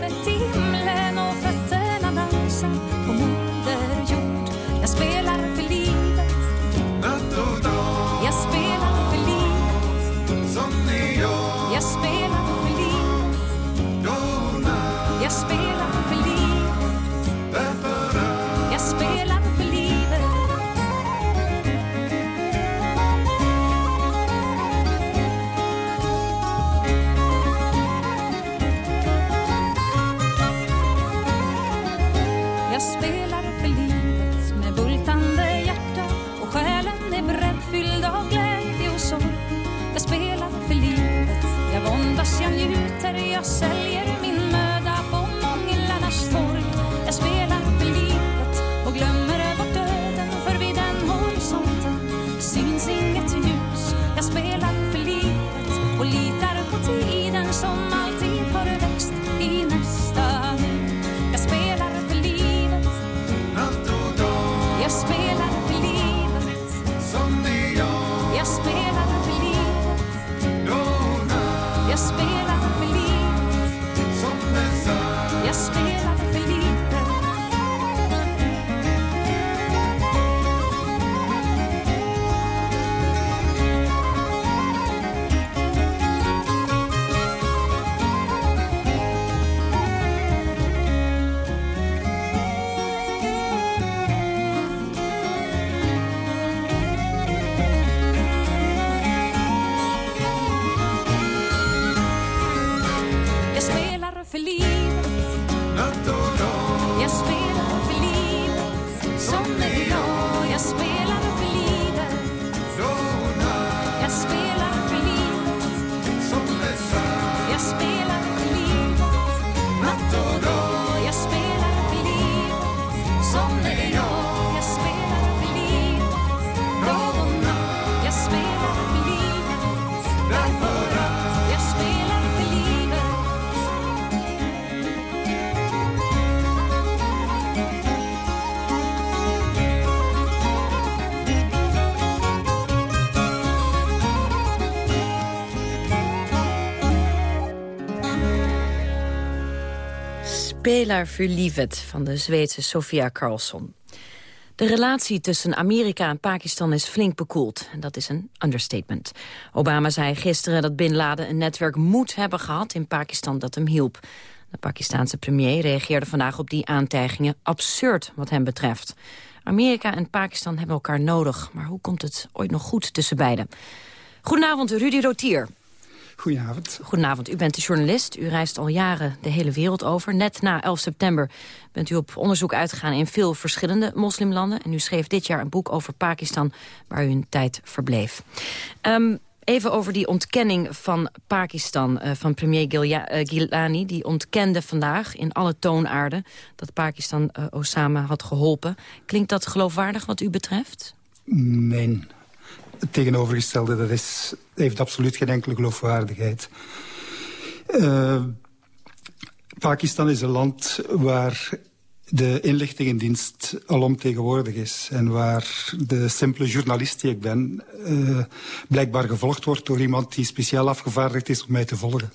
Spelar für livet van de Zweedse Sofia Carlson. De relatie tussen Amerika en Pakistan is flink bekoeld. En dat is een understatement. Obama zei gisteren dat Bin Laden een netwerk moet hebben gehad in Pakistan dat hem hielp. De Pakistanse premier reageerde vandaag op die aantijgingen absurd wat hem betreft. Amerika en Pakistan hebben elkaar nodig. Maar hoe komt het ooit nog goed tussen beiden? Goedenavond, Rudy Rotier. Goedenavond. Goedenavond, u bent de journalist. U reist al jaren de hele wereld over. Net na 11 september bent u op onderzoek uitgegaan in veel verschillende moslimlanden. En u schreef dit jaar een boek over Pakistan, waar u een tijd verbleef. Ehm, even over die ontkenning van Pakistan, uh, van premier Gilja, uh, Gilani. Die ontkende vandaag in alle toonaarden dat Pakistan uh, Osama had geholpen. Klinkt dat geloofwaardig wat u betreft? Nee, het tegenovergestelde. Dat is, heeft absoluut geen enkele geloofwaardigheid. Uh, Pakistan is een land waar de inlichtingendienst alomtegenwoordig is. En waar de simpele journalist die ik ben... Uh, blijkbaar gevolgd wordt door iemand die speciaal afgevaardigd is om mij te volgen.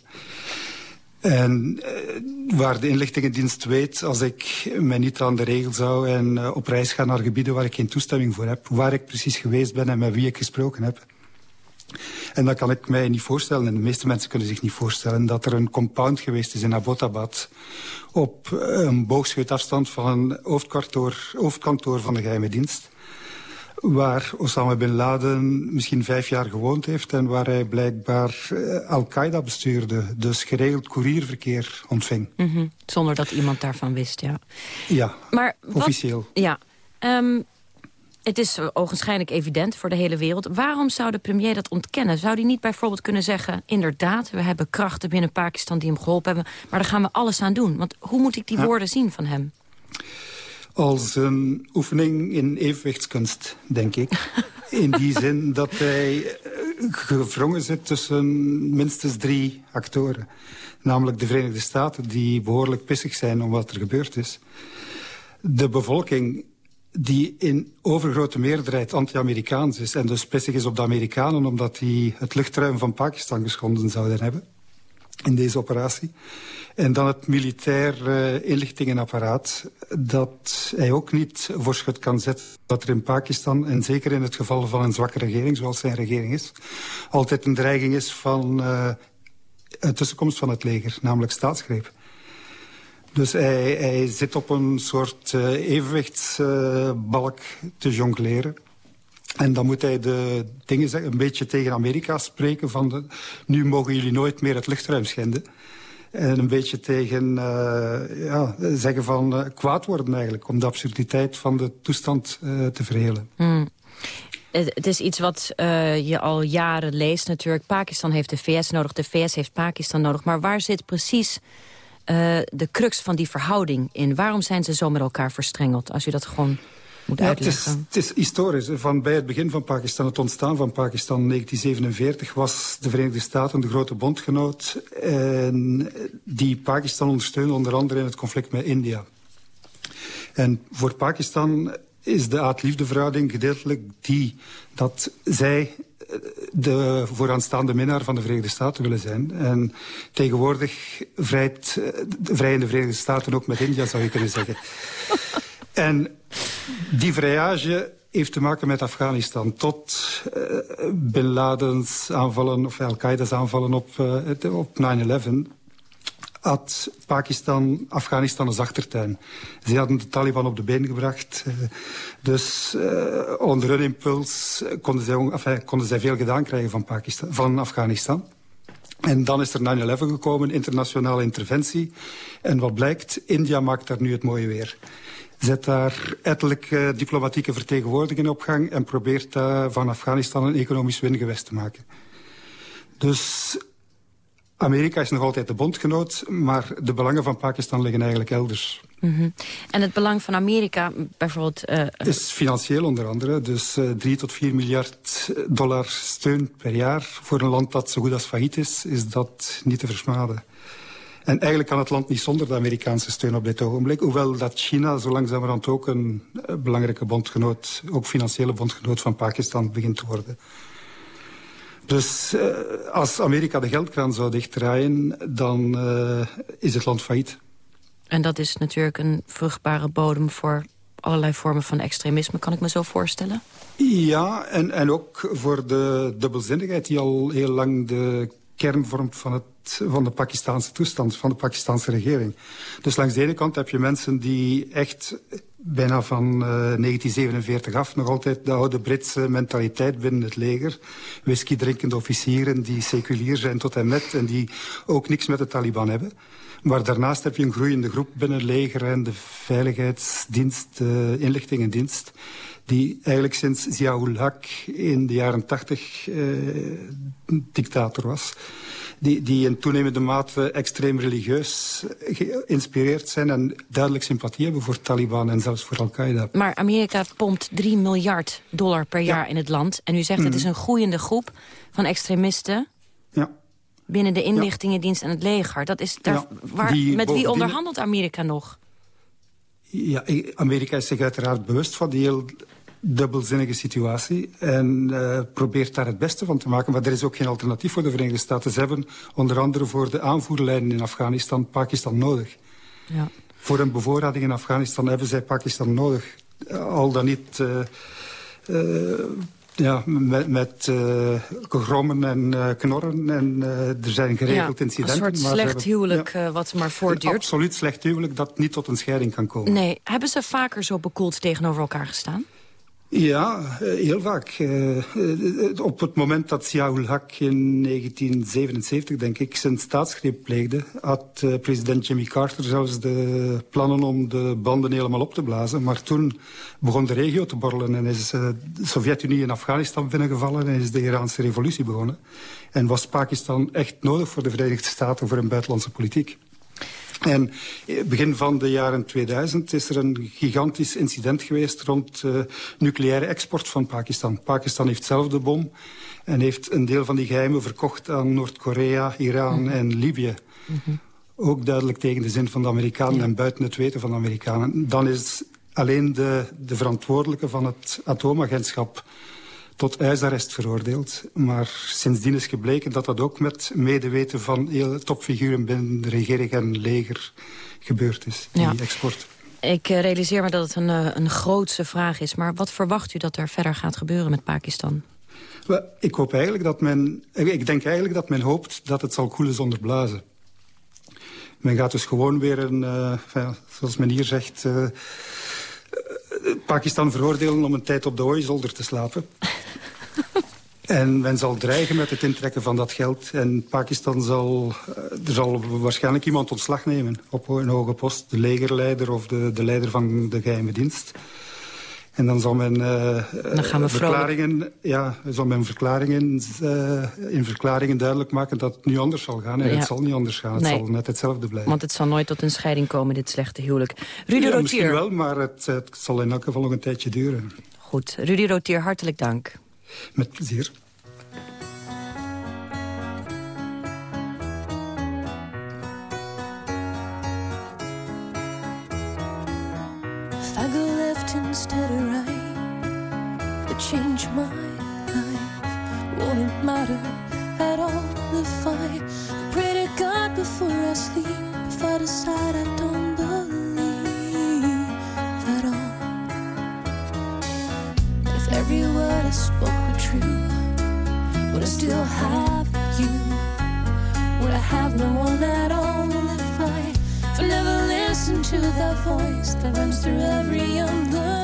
En uh, waar de inlichtingendienst weet, als ik mij niet aan de regels hou... en uh, op reis ga naar gebieden waar ik geen toestemming voor heb... waar ik precies geweest ben en met wie ik gesproken heb... En dan kan ik mij niet voorstellen, en de meeste mensen kunnen zich niet voorstellen... dat er een compound geweest is in Abbottabad... op een boogschuitafstand van een hoofdkantoor, hoofdkantoor van de geheime dienst waar Osama Bin Laden misschien vijf jaar gewoond heeft... en waar hij blijkbaar uh, Al-Qaeda bestuurde. Dus geregeld courierverkeer ontving. Mm -hmm. Zonder dat iemand daarvan wist, ja. Ja, maar officieel. Ja, um, het is ogenschijnlijk evident voor de hele wereld. Waarom zou de premier dat ontkennen? Zou hij niet bijvoorbeeld kunnen zeggen... inderdaad, we hebben krachten binnen Pakistan die hem geholpen hebben... maar daar gaan we alles aan doen. Want hoe moet ik die ja. woorden zien van hem? Als een oefening in evenwichtskunst, denk ik. In die *laughs* zin dat hij gevrongen zit tussen minstens drie actoren. Namelijk de Verenigde Staten, die behoorlijk pissig zijn om wat er gebeurd is. De bevolking die in overgrote meerderheid anti-Amerikaans is... en dus pissig is op de Amerikanen... omdat die het luchtruim van Pakistan geschonden zouden hebben in deze operatie. En dan het militair uh, inlichtingenapparaat... dat hij ook niet voor schut kan zetten dat er in Pakistan... en zeker in het geval van een zwakke regering, zoals zijn regering is... altijd een dreiging is van uh, een tussenkomst van het leger, namelijk staatsgreep. Dus hij, hij zit op een soort uh, evenwichtsbalk te jongleren. En dan moet hij de dingen een beetje tegen Amerika spreken... van de, nu mogen jullie nooit meer het luchtruim schenden. En een beetje tegen uh, ja, zeggen van uh, kwaad worden eigenlijk... om de absurditeit van de toestand uh, te verhelen. Hmm. Het is iets wat je al jaren leest natuurlijk. Pakistan heeft de VS nodig, de VS heeft Pakistan nodig. Maar waar zit precies de crux van die verhouding in? Waarom zijn ze zo met elkaar verstrengeld? Als u dat gewoon moet ja, uitleggen. Het is, het is historisch. Van bij het begin van Pakistan, het ontstaan van Pakistan in 1947... was de Verenigde Staten de grote bondgenoot... En die Pakistan ondersteunde onder andere in het conflict met India. En voor Pakistan is de haat-liefdeverhouding gedeeltelijk die... dat zij de vooraanstaande minnaar van de Verenigde Staten willen zijn. En tegenwoordig vrijt, vrijen de Verenigde Staten ook met India, zou je kunnen zeggen. *laughs* en die vrijage heeft te maken met Afghanistan. Tot uh, Bin Laden's aanvallen, of Al-Qaeda's aanvallen op, uh, op 9-11 had Pakistan Afghanistan als achtertuin. Ze hadden de Taliban op de been gebracht. Uh, dus onder hun impuls konden zij, konden veel gedaan krijgen van, Pakistan, van Afghanistan. En dan is er 9-11 gekomen, internationale interventie. En wat blijkt, India maakt daar nu het mooie weer zet daar ettelijk uh, diplomatieke vertegenwoordigingen op gang... en probeert uh, van Afghanistan een economisch wingewest te maken. Dus Amerika is nog altijd de bondgenoot... maar de belangen van Pakistan liggen eigenlijk elders. Mm -hmm. En het belang van Amerika bijvoorbeeld... Uh, is financieel onder andere. Dus uh, 3 tot 4 miljard dollar steun per jaar... voor een land dat zo goed als failliet is, is dat niet te versmaden. En eigenlijk kan het land niet zonder de Amerikaanse steun op dit ogenblik. Hoewel dat China zo langzamerhand ook een uh, belangrijke bondgenoot... ook financiële bondgenoot van Pakistan begint te worden. Dus uh, als Amerika de geldkraan zou dichtdraaien, dan uh, is het land failliet. En dat is natuurlijk een vruchtbare bodem voor allerlei vormen van extremisme, kan ik me zo voorstellen? Ja, en, en ook voor de dubbelzinnigheid die al heel lang de kern vormt van, het, van de Pakistanse toestand, van de Pakistanse regering. Dus langs de ene kant heb je mensen die echt bijna van uh, 1947 af nog altijd de oude Britse mentaliteit binnen het leger. Whisky drinkende officieren die seculier zijn tot en met en die ook niks met de Taliban hebben. Maar daarnaast heb je een groeiende groep binnen het leger en de veiligheidsdienst, de inlichtingendienst die eigenlijk sinds Ziaul Haq in de jaren tachtig eh, dictator was. Die, die in toenemende mate extreem religieus geïnspireerd zijn... en duidelijk sympathie hebben voor Taliban en zelfs voor Al-Qaeda. Maar Amerika pompt 3 miljard dollar per jaar in het land. En u zegt het is een groeiende groep van extremisten... Ja. binnen de inlichtingendienst en het leger. Dat is daar, waar, die met wie onderhandelt Amerika nog? Ja, Amerika is zich uiteraard bewust van die heel dubbelzinnige situatie en eh, probeert daar het beste van te maken. Maar er is ook geen alternatief voor de Verenigde Staten. Ze hebben onder andere voor de aanvoerlijnen in Afghanistan Pakistan nodig. Ja. Voor een bevoorrading in Afghanistan hebben zij Pakistan nodig. Al dan niet eh, eh, ja, met, met eh, grommen en eh, knorren. En eh, er zijn geregeld Ja, incidenten. Een soort slecht hebben- huwelijk eh, wat maar Een voortduurt. absoluut slecht huwelijk dat niet tot een scheiding kan komen. Nee, hebben ze vaker zo bekoeld tegenover elkaar gestaan? Ja, eh, heel vaak. Eh, eh, op het moment dat Ziaul Haq in 1977, denk ik, zijn staatsgreep pleegde... had president Jimmy Carter zelfs de plannen om de banden helemaal op te blazen. Maar toen begon de regio te borrelen en is de Sovjet-Unie in Afghanistan binnengevallen... en is de Iraanse revolutie begonnen. En was Pakistan echt nodig voor de Verenigde Staten voor hun buitenlandse politiek. En eh, begin van de jaren 2000 is er een gigantisch incident geweest rond uh, nucleaire export van Pakistan. Pakistan heeft zelf de bom en heeft een deel van die geheimen verkocht aan Noord-Korea, Iran en Libië. Ook duidelijk tegen de zin van de Amerikanen en buiten het weten van de Amerikanen. Dan is alleen de, de verantwoordelijke van het atoomagentschap tot huisarrest veroordeeld. Maar sindsdien is gebleken dat dat ook met medeweten van topfiguren binnen de regering en leger gebeurd is, die Ja. export. Ik eh, realiseer me dat het een, eh, een grootse vraag is. Maar wat verwacht u dat er verder gaat gebeuren met Pakistan? Ik hoop eigenlijk dat men, ik denk eigenlijk dat men hoopt dat het zal koelen zonder blazen. Men gaat dus gewoon weer een, eh, ja, zoals men hier zegt, eh, eh, Pakistan veroordelen om een tijd op de hooizolder te slapen. En men zal dreigen met het intrekken van dat geld. En Pakistan zal... eh, Er zal waarschijnlijk iemand ontslag nemen op een hoge post. De legerleider of de, de leider van de geheime dienst. En dan zal men, eh, Dan gaan we verklaringen, ja, zal men verklaringen, eh, in verklaringen duidelijk maken dat het nu anders zal gaan. En Ja. het zal niet anders gaan. Het Nee. zal net hetzelfde blijven. Want het zal nooit tot een scheiding komen, dit slechte huwelijk. Rudy ja, misschien Rotier. wel, maar het, het zal in elk geval nog een tijdje duren. Goed, Rudy Rotier, hartelijk dank. Met plezier. If I go left instead of right, I change my life, won't matter at all if I pray to God before I sleep? If I decide I don't believe at all, if every word I spoke still have you? Would I have no one at all if I, if I never listened to that voice that runs through every other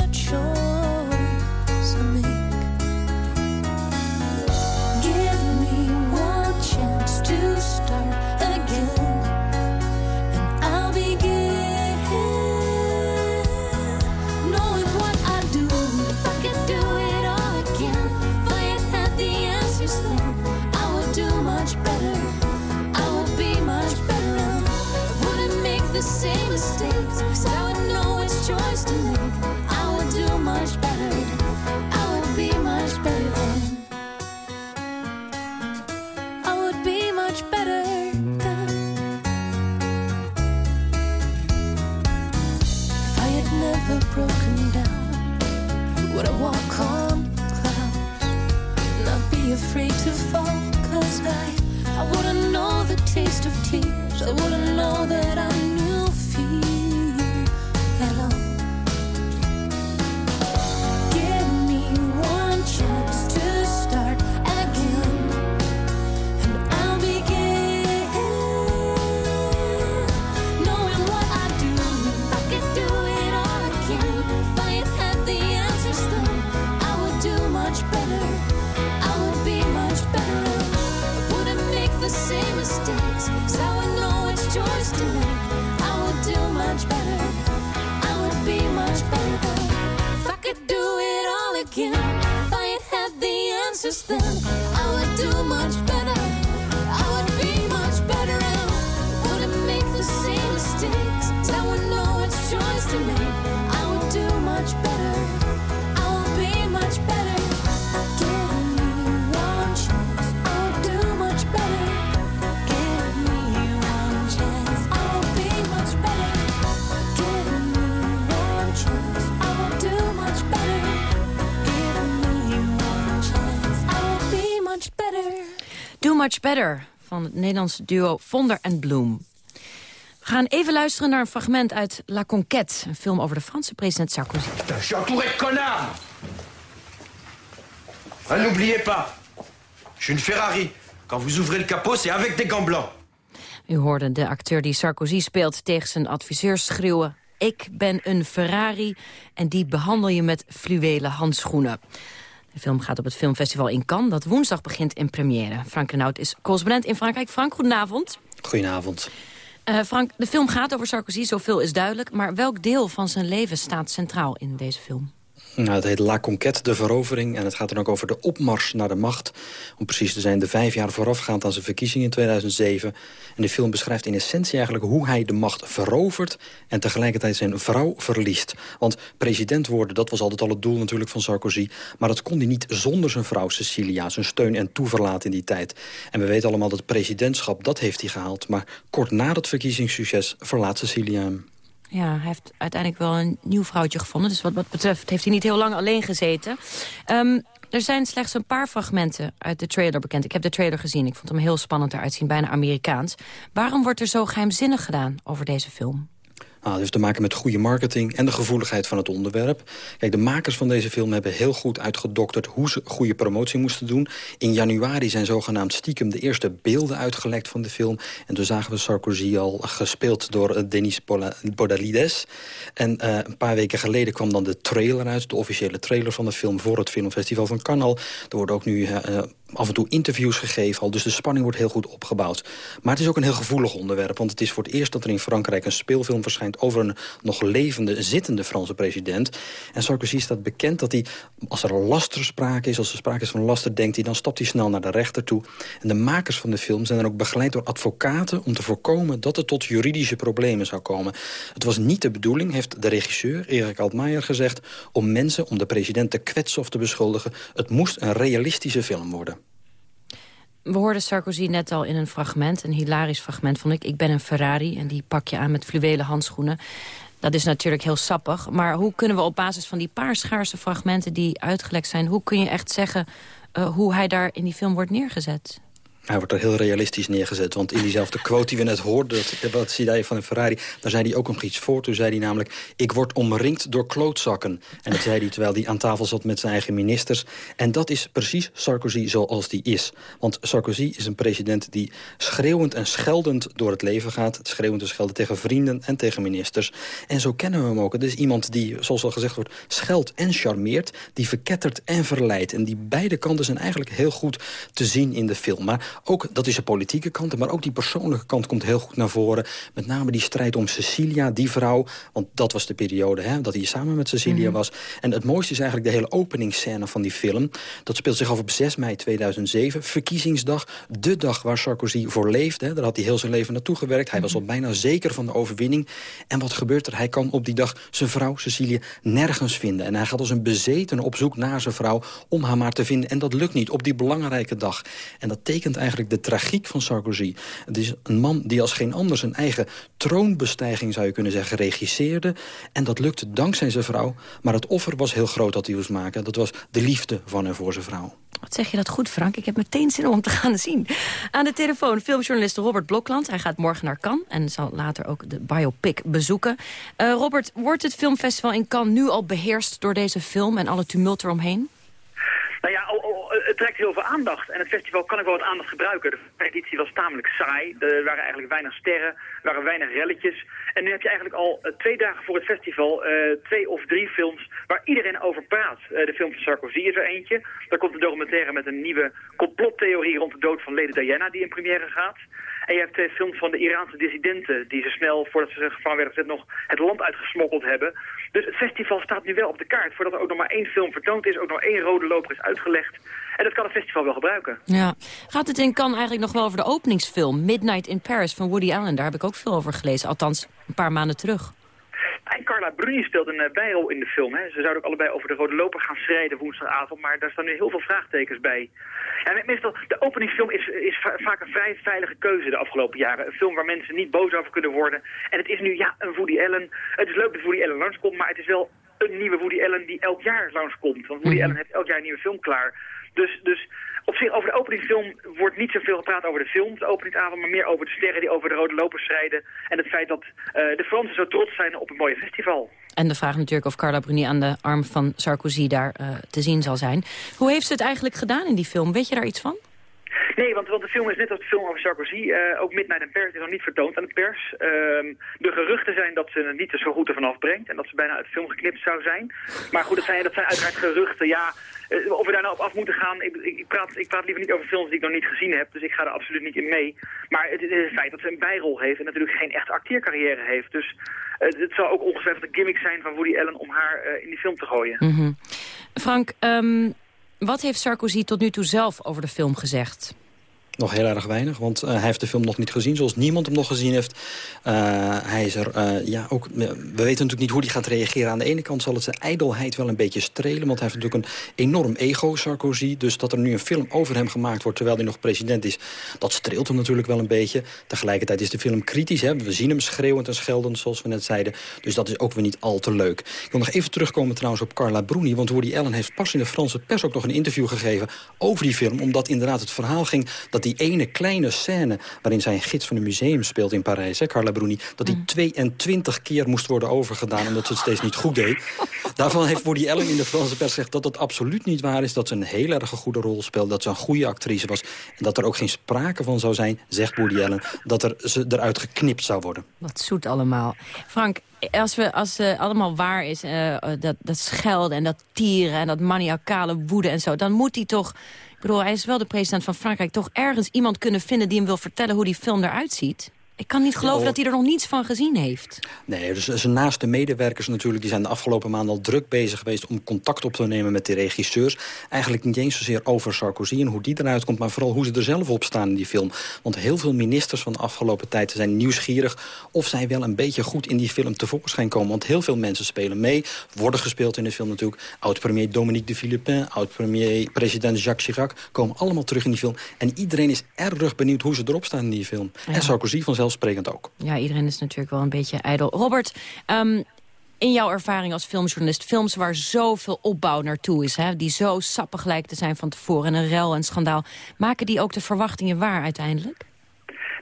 Much Better van het Nederlandse duo Vonder en Bloem. We gaan even luisteren naar een fragment uit La Conquête... een film over de Franse president Sarkozy. Je suis entouré de connards Ah, N'oubliez pas, je suis une Ferrari. Quand vous ouvrez le capot, c'est avec des gants blancs. U hoorde de acteur die Sarkozy speelt tegen zijn adviseurs schreeuwen... ik ben een Ferrari en die behandel je met fluwelen handschoenen. De film gaat op het filmfestival in Cannes, dat woensdag begint in première. Frank Renaud is correspondent in Frankrijk. Frank, goedenavond. Goedenavond. Eh, Frank, de film gaat over Sarkozy, zoveel is duidelijk... maar welk deel van zijn leven staat centraal in deze film? Nou, het heet La Conquête, de verovering. En het gaat dan ook over de opmars naar de macht. Om precies te zijn, de vijf jaar voorafgaand aan zijn verkiezing in 2007. En de film beschrijft in essentie eigenlijk hoe hij de macht verovert... en tegelijkertijd zijn vrouw verliest. Want president worden, dat was altijd al het doel natuurlijk van Sarkozy. Maar dat kon hij niet zonder zijn vrouw Cecilia. Zijn steun en toeverlaat in die tijd. En we weten allemaal dat presidentschap, dat heeft hij gehaald. Maar kort na dat verkiezingssucces verlaat Cecilia hem. Ja, hij heeft uiteindelijk wel een nieuw vrouwtje gevonden. Dus wat dat betreft heeft hij niet heel lang alleen gezeten. Ehm, er zijn slechts een paar fragmenten uit de trailer bekend. Ik heb de trailer gezien. Ik vond hem heel spannend eruit zien, bijna Amerikaans. Waarom wordt er zo geheimzinnig gedaan over deze film? Nou, dat heeft te maken met goede marketing en de gevoeligheid van het onderwerp. Kijk, de makers van deze film hebben heel goed uitgedokterd... hoe ze goede promotie moesten doen. In januari zijn zogenaamd stiekem de eerste beelden uitgelekt van de film. En toen zagen we Sarkozy al gespeeld door eh, Denis Podalides. En eh, een paar weken geleden kwam dan de trailer uit... de officiële trailer van de film voor het filmfestival van Cannes. Er worden ook nu eh, af en toe interviews gegeven al. Dus de spanning wordt heel goed opgebouwd. Maar het is ook een heel gevoelig onderwerp. Want het is voor het eerst dat er in Frankrijk een speelfilm verschijnt... over een nog levende, zittende Franse president. En Sarkozy staat bekend dat hij, als er laster sprake is... als er sprake is van laster, denkt hij... dan stapt hij snel naar de rechter toe. En de makers van de film zijn dan ook begeleid door advocaten... om te voorkomen dat het tot juridische problemen zou komen. Het was niet de bedoeling, heeft de regisseur Erik Altmaier gezegd... om mensen, om de president te kwetsen of te beschuldigen. Het moest een realistische film worden. We hoorden Sarkozy net al in een fragment, een hilarisch fragment vond ik. Ik ben een Ferrari en die pak je aan met fluwelen handschoenen. Dat is natuurlijk heel sappig. Maar hoe kunnen we op basis van die paar schaarse fragmenten die uitgelekt zijn... hoe kun je echt zeggen uh, hoe hij daar in die film wordt neergezet? Hij wordt er heel realistisch neergezet. Want in diezelfde quote die we net hoorden, dat, wat je van een Ferrari... daar zei hij ook nog iets voor. Toen zei hij namelijk, ik word omringd door klootzakken. En dat zei hij terwijl hij aan tafel zat met zijn eigen ministers. En dat is precies Sarkozy zoals die is. Want Sarkozy is een president die schreeuwend en scheldend door het leven gaat. Schreeuwend en scheldend tegen vrienden en tegen ministers. En zo kennen we hem ook. Het is iemand die, zoals al gezegd wordt, scheldt en charmeert. Die verkettert en verleidt. En die beide kanten zijn eigenlijk heel goed te zien in de film. Maar ook, dat is de politieke kant, maar ook die persoonlijke kant komt heel goed naar voren. Met name die strijd om Cecilia, die vrouw. Want dat was de periode hè, dat hij samen met Cecilia Mhm. mm -hmm. was. En het mooiste is eigenlijk de hele openingsscène van die film. Dat speelt zich af op 6 mei 2007, verkiezingsdag. De dag waar Sarkozy voor leefde. Hè. Daar had hij heel zijn leven naartoe gewerkt. Hij was al bijna zeker van de overwinning. En wat gebeurt er? Hij kan op die dag zijn vrouw Cecilia nergens vinden. En hij gaat als een bezetene op zoek naar zijn vrouw om haar maar te vinden. En dat lukt niet op die belangrijke dag. En dat tekent eigenlijk de tragiek van Sarkozy. Het is een man die als geen ander zijn eigen troonbestijging, zou je kunnen zeggen, regisseerde. En dat lukte dankzij zijn vrouw. Maar het offer was heel groot dat hij moest maken. Dat was de liefde van en voor zijn vrouw. Wat zeg je dat goed, Frank? Ik heb meteen zin om te gaan zien. Aan de telefoon filmjournalist Robert Blokland. Hij gaat morgen naar Cannes en zal later ook de biopic bezoeken. Uh, Robert, wordt het filmfestival in Cannes nu al beheerst door deze film... en alle tumult eromheen? Nou ja, trekt heel veel aandacht. En het festival kan ook wel wat aandacht gebruiken. De editie was tamelijk saai. Er waren eigenlijk weinig sterren, er waren weinig relletjes. En nu heb je eigenlijk al uh, twee dagen voor het festival uh, twee of drie films waar iedereen over praat. Uh, de film van Sarkozy is er eentje. Daar komt een documentaire met een nieuwe complottheorie rond de dood van Lady Diana die in première gaat. En je hebt films van de Iraanse dissidenten... die ze snel, voordat ze gevangen werden gezet, nog het land uitgesmokkeld hebben. Dus het festival staat nu wel op de kaart. Voordat er ook nog maar één film vertoond is, ook nog één rode loper is uitgelegd. En dat kan het festival wel gebruiken. Ja. Gaat het in Cannes eigenlijk nog wel over de openingsfilm... Midnight in Paris van Woody Allen? Daar heb ik ook veel over gelezen. Althans, een paar maanden terug. En Carla Bruni speelt een uh, bijrol in de film. Hè. Ze zouden ook allebei over de rode loper gaan strijden woensdagavond, maar daar staan nu heel veel vraagtekens bij. En meestal, de openingsfilm is, is va vaak een vrij veilige keuze de afgelopen jaren. Een film waar mensen niet boos over kunnen worden. En het is nu, ja, een Woody Allen. Het is leuk dat Woody Allen langskomt, maar het is wel een nieuwe Woody Allen die elk jaar langskomt. Want Woody Allen heeft elk jaar een nieuwe film klaar. Dus, dus op zich, over de openingsfilm wordt niet zoveel gepraat over de film, de openingsavond, maar meer over de sterren die over de rode lopers strijden. En het feit dat uh, de Fransen zo trots zijn op een mooie festival. En de vraag natuurlijk of Carla Bruni aan de arm van Sarkozy daar uh, te zien zal zijn. Hoe heeft ze het eigenlijk gedaan in die film? Weet je daar iets van? Nee, want, want de film is net als de film over Sarkozy. Uh, ook Midnight in Paris is nog niet vertoond aan de pers. Uh, de geruchten zijn dat ze er niet zo goed ervan afbrengt. En dat ze bijna uit de film geknipt zou zijn. Maar goed, dat zijn, dat zijn uiteraard geruchten. Ja, of we daar nou op af moeten gaan. Ik, ik, praat, ik praat liever niet over films die ik nog niet gezien heb. Dus ik ga er absoluut niet in mee. Maar het, het feit dat ze een bijrol heeft. En natuurlijk geen echte acteercarrière heeft. Dus het zal ook ongetwijfeld een gimmick zijn van Woody Allen om haar in die film te gooien. -hmm. Frank, um, wat heeft Sarkozy tot nu toe zelf over de film gezegd? Nog heel erg weinig, want uh, hij heeft de film nog niet gezien, zoals niemand hem nog gezien heeft. Uh, hij is er, uh, ja, ook, we weten natuurlijk niet hoe hij gaat reageren. Aan de ene kant zal het zijn ijdelheid wel een beetje strelen, want hij heeft natuurlijk een enorm ego, Sarkozy. Dus dat er nu een film over hem gemaakt wordt terwijl hij nog president is, dat streelt hem natuurlijk wel een beetje. Tegelijkertijd is de film kritisch, hè? we zien hem schreeuwend en scheldend, zoals we net zeiden. Dus dat is ook weer niet al te leuk. Ik wil nog even terugkomen trouwens op Carla Bruni, want Woody Allen heeft pas in de Franse pers ook nog een interview gegeven over die film, omdat inderdaad het verhaal ging dat die ene kleine scène... waarin zij een gids van een museum speelt in Parijs, hè, Carla Bruni... dat die 22 keer moest worden overgedaan omdat ze het steeds niet goed deed. *laughs* Daarvan heeft Woody Allen in de Franse pers gezegd dat dat absoluut niet waar is... dat ze een heel erg goede rol speelde, dat ze een goede actrice was... en dat er ook geen sprake van zou zijn, zegt Woody Allen... dat er ze eruit geknipt zou worden. Wat zoet allemaal. Frank, als, we, als het uh, allemaal waar is, uh, dat, dat schelden en dat tieren... en dat maniacale woede en zo, dan moet hij toch... Bedoel, hij is wel de president van Frankrijk. Toch ergens iemand kunnen vinden die hem wil vertellen hoe die film eruit ziet? Ik kan niet geloven dat hij er nog niets van gezien heeft. Nee, dus, dus naast de medewerkers natuurlijk... die zijn de afgelopen maanden al druk bezig geweest... om contact op te nemen met de regisseurs. Eigenlijk niet eens zozeer over Sarkozy en hoe die eruit komt... maar vooral hoe ze er zelf op staan in die film. Want heel veel ministers van de afgelopen tijd zijn nieuwsgierig... of zij wel een beetje goed in die film tevoorschijn komen. Want heel veel mensen spelen mee, worden gespeeld in de film natuurlijk. Oud-premier Dominique de Villepin, oud-premier president Jacques Chirac... komen allemaal terug in die film. En iedereen is erg benieuwd hoe ze erop staan in die film. Ja. En Sarkozy vanzelf vanzelfsprekend ook. Ja, iedereen is natuurlijk wel een beetje ijdel. Robert, um, in jouw ervaring als filmjournalist... films waar zoveel opbouw naartoe is... Hè, die zo sappig lijken te zijn van tevoren... en een rel en schandaal... maken die ook de verwachtingen waar uiteindelijk?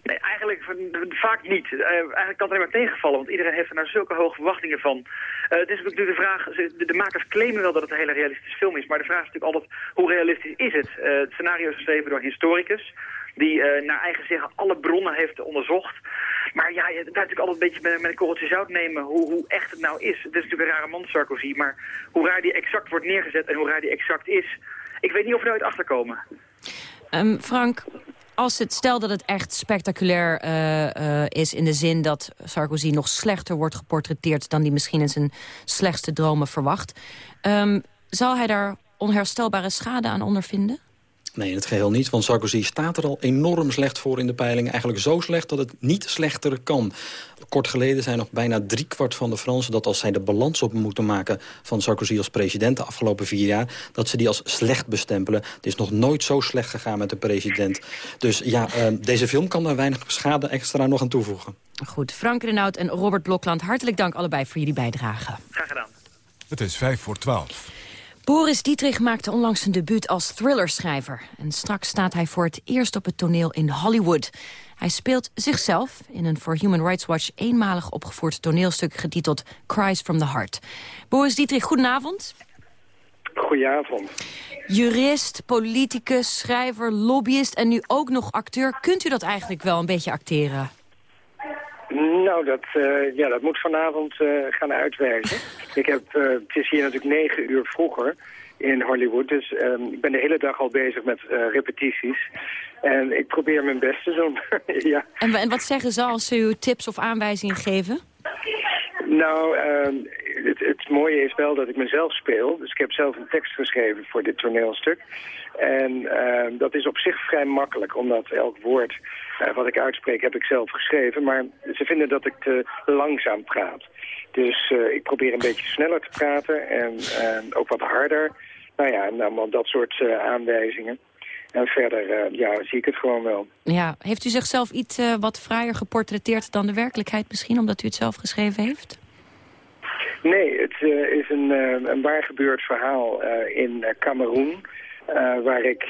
Nee, eigenlijk vaak niet. Uh, eigenlijk kan het alleen maar tegenvallen, want iedereen heeft er nou zulke hoge verwachtingen van. Uh, het is natuurlijk de vraag, de, de, makers claimen wel dat het een hele realistische film is, maar de vraag is natuurlijk altijd, hoe realistisch is het? Uh, het scenario is geschreven door historicus, die uh, naar eigen zeggen alle bronnen heeft onderzocht. Maar ja, je natuurlijk altijd een beetje met, een korreltje zout nemen hoe, hoe echt het nou is. Het is natuurlijk een rare man, Sarkozy, maar hoe raar die exact wordt neergezet en hoe raar die exact is, ik weet niet of we eruit achterkomen. Um, Frank, als het, stel dat het echt spectaculair uh, uh, is in de zin dat Sarkozy nog slechter wordt geportretteerd dan hij misschien in zijn slechtste dromen verwacht. Um, zal hij daar onherstelbare schade aan ondervinden? Nee, in het geheel niet, want Sarkozy staat er al enorm slecht voor in de peilingen. Eigenlijk zo slecht dat het niet slechter kan. Kort geleden zijn nog bijna driekwart van de Fransen... dat als zij de balans op moeten maken van Sarkozy als president... de afgelopen vier jaar, dat ze die als slecht bestempelen. Het is nog nooit zo slecht gegaan met de president. Dus ja, uh, deze film kan daar weinig schade extra nog aan toevoegen. Goed, Frank Renaud en Robert Blokland, hartelijk dank allebei voor jullie bijdrage. Graag gedaan. Het is vijf voor twaalf. Boris Dietrich maakte onlangs zijn debuut als thrillerschrijver. En straks staat hij voor het eerst op het toneel in Hollywood. Hij speelt zichzelf in een voor Human Rights Watch eenmalig opgevoerd toneelstuk getiteld Cries from the Heart. Boris Dietrich, goedenavond. Goedenavond. Jurist, politicus, schrijver, lobbyist en nu ook nog acteur. Kunt u dat eigenlijk wel een beetje acteren? Nou, dat, eh, ja, dat moet vanavond eh, gaan uitwijzen. ik heb, eh, het is hier natuurlijk negen uur vroeger in Hollywood. Dus ehm, ik ben de hele dag al bezig met repetities. En ik probeer mijn best te doen. *laughs* ja. En, en wat zeggen ze als ze u tips of aanwijzingen geven? Nou, ehm, het, het mooie is wel dat ik mezelf speel. Dus ik heb zelf een tekst geschreven voor dit toneelstuk. En ehm, dat is op zich vrij makkelijk, omdat elk woord eh, wat ik uitspreek heb ik zelf geschreven. Maar ze vinden dat ik te langzaam praat. Dus eh, ik probeer een beetje sneller te praten en eh, ook wat harder. Nou ja, en dat soort eh, aanwijzingen. En verder ja, zie ik het gewoon wel. Ja, heeft u zichzelf iets wat fraaier geportretteerd dan de werkelijkheid misschien... omdat u het zelf geschreven heeft? Nee, het eh, is een, eh, een waar gebeurd verhaal eh, in Cameroen. waar ik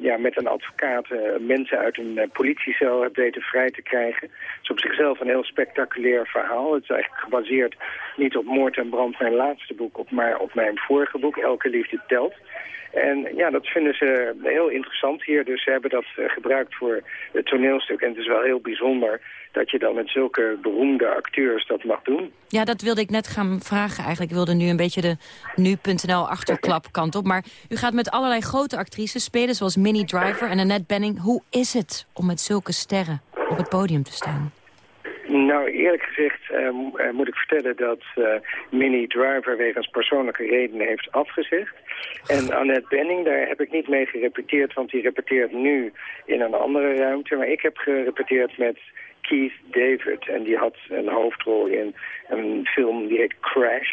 ja, met een advocaat mensen uit een politiecel heb weten vrij te krijgen. Het is op zichzelf een heel spectaculair verhaal. Het is eigenlijk gebaseerd niet op Moord en Brand, mijn laatste boek, maar op mijn vorige boek, Elke Liefde Telt. En ja, dat vinden ze heel interessant hier. Dus ze hebben dat gebruikt voor het toneelstuk. En het is wel heel bijzonder dat je dan met zulke beroemde acteurs dat mag doen. Ja, dat wilde ik net gaan vragen eigenlijk. Ik wilde nu een beetje de nu.nl achterklap kant op. Maar u gaat met allerlei grote actrices spelen, zoals Minnie Driver en Annette Benning. Hoe is het om met zulke sterren op het podium te staan? Nou, eerlijk gezegd eh, eh, moet ik vertellen dat eh, Minnie Driver wegens persoonlijke redenen heeft afgezegd. En Annette Benning, daar heb ik niet mee gerepeteerd, want die repeteert nu in een andere ruimte. Maar ik heb gerepeteerd met Keith David en die had een hoofdrol in een film die heet Crash,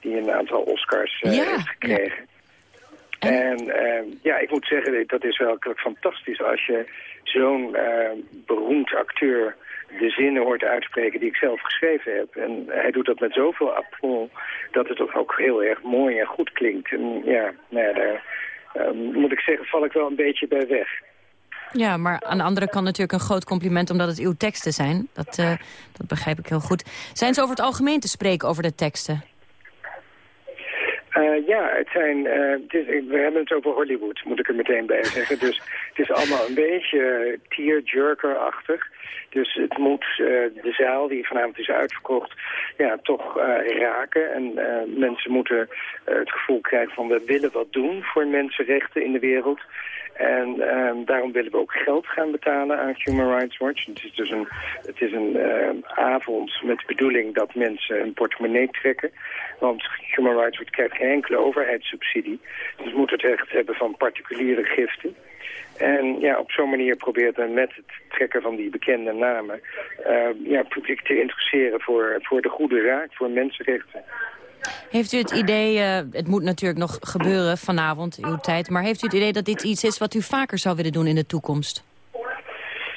die een aantal Oscars eh, Ja, heeft gekregen. En eh, ja, ik moet zeggen, dat is werkelijk fantastisch als je zo'n eh, beroemd acteur de zinnen hoort uitspreken die ik zelf geschreven heb. En hij doet dat met zoveel aplomb dat het ook heel erg mooi en goed klinkt. En ja, nou ja daar eh, moet ik zeggen, val ik wel een beetje bij weg. Ja, maar aan de andere kant natuurlijk een groot compliment... omdat het uw teksten zijn. Dat, eh, dat begrijp ik heel goed. Zijn ze over het algemeen te spreken over de teksten? Eh, ja, het zijn, eh, we hebben het over Hollywood, moet ik er meteen bij zeggen. Dus het is allemaal een beetje tearjerker-achtig. Dus het moet de zaal die vanavond is uitverkocht, ja, toch raken. En mensen moeten het gevoel krijgen van we willen wat doen voor mensenrechten in de wereld. En ehm, daarom willen we ook geld gaan betalen aan Human Rights Watch. Het is dus een, het is een ehm, avond met de bedoeling dat mensen een portemonnee trekken. Want Human Rights Watch krijgt geen enkele overheidssubsidie. Dus we moeten het recht hebben van particuliere giften. En ja, op zo'n manier probeert men met het trekken van die bekende namen... ehm, ja, publiek te interesseren voor, voor de goede raak, voor mensenrechten. Heeft u het idee, eh, het moet natuurlijk nog gebeuren vanavond, uw tijd... maar heeft u het idee dat dit iets is wat u vaker zou willen doen in de toekomst?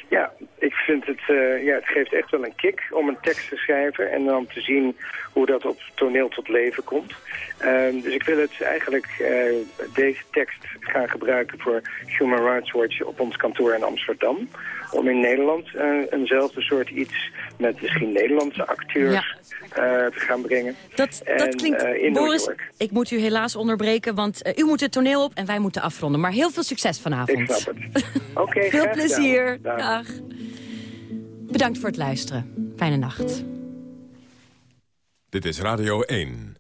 Ja, ik vind het, eh, ja, het geeft echt wel een kick om een tekst te schrijven en dan te zien hoe dat op toneel tot leven komt. Ehm, dus ik wil het eigenlijk, eh, deze tekst gaan gebruiken voor Human Rights Watch op ons kantoor in Amsterdam. Om in Nederland eh, eenzelfde soort iets met misschien Nederlandse acteurs eh, te gaan brengen. Dat, En, dat klinkt... eh, Boris, ik moet u helaas onderbreken, want u moet het toneel op... en wij moeten afronden. Maar heel veel succes vanavond. Ik snap het. *laughs* Oké, Veel plezier. Dag. Bedankt voor het luisteren. Fijne nacht. Dit is Radio 1.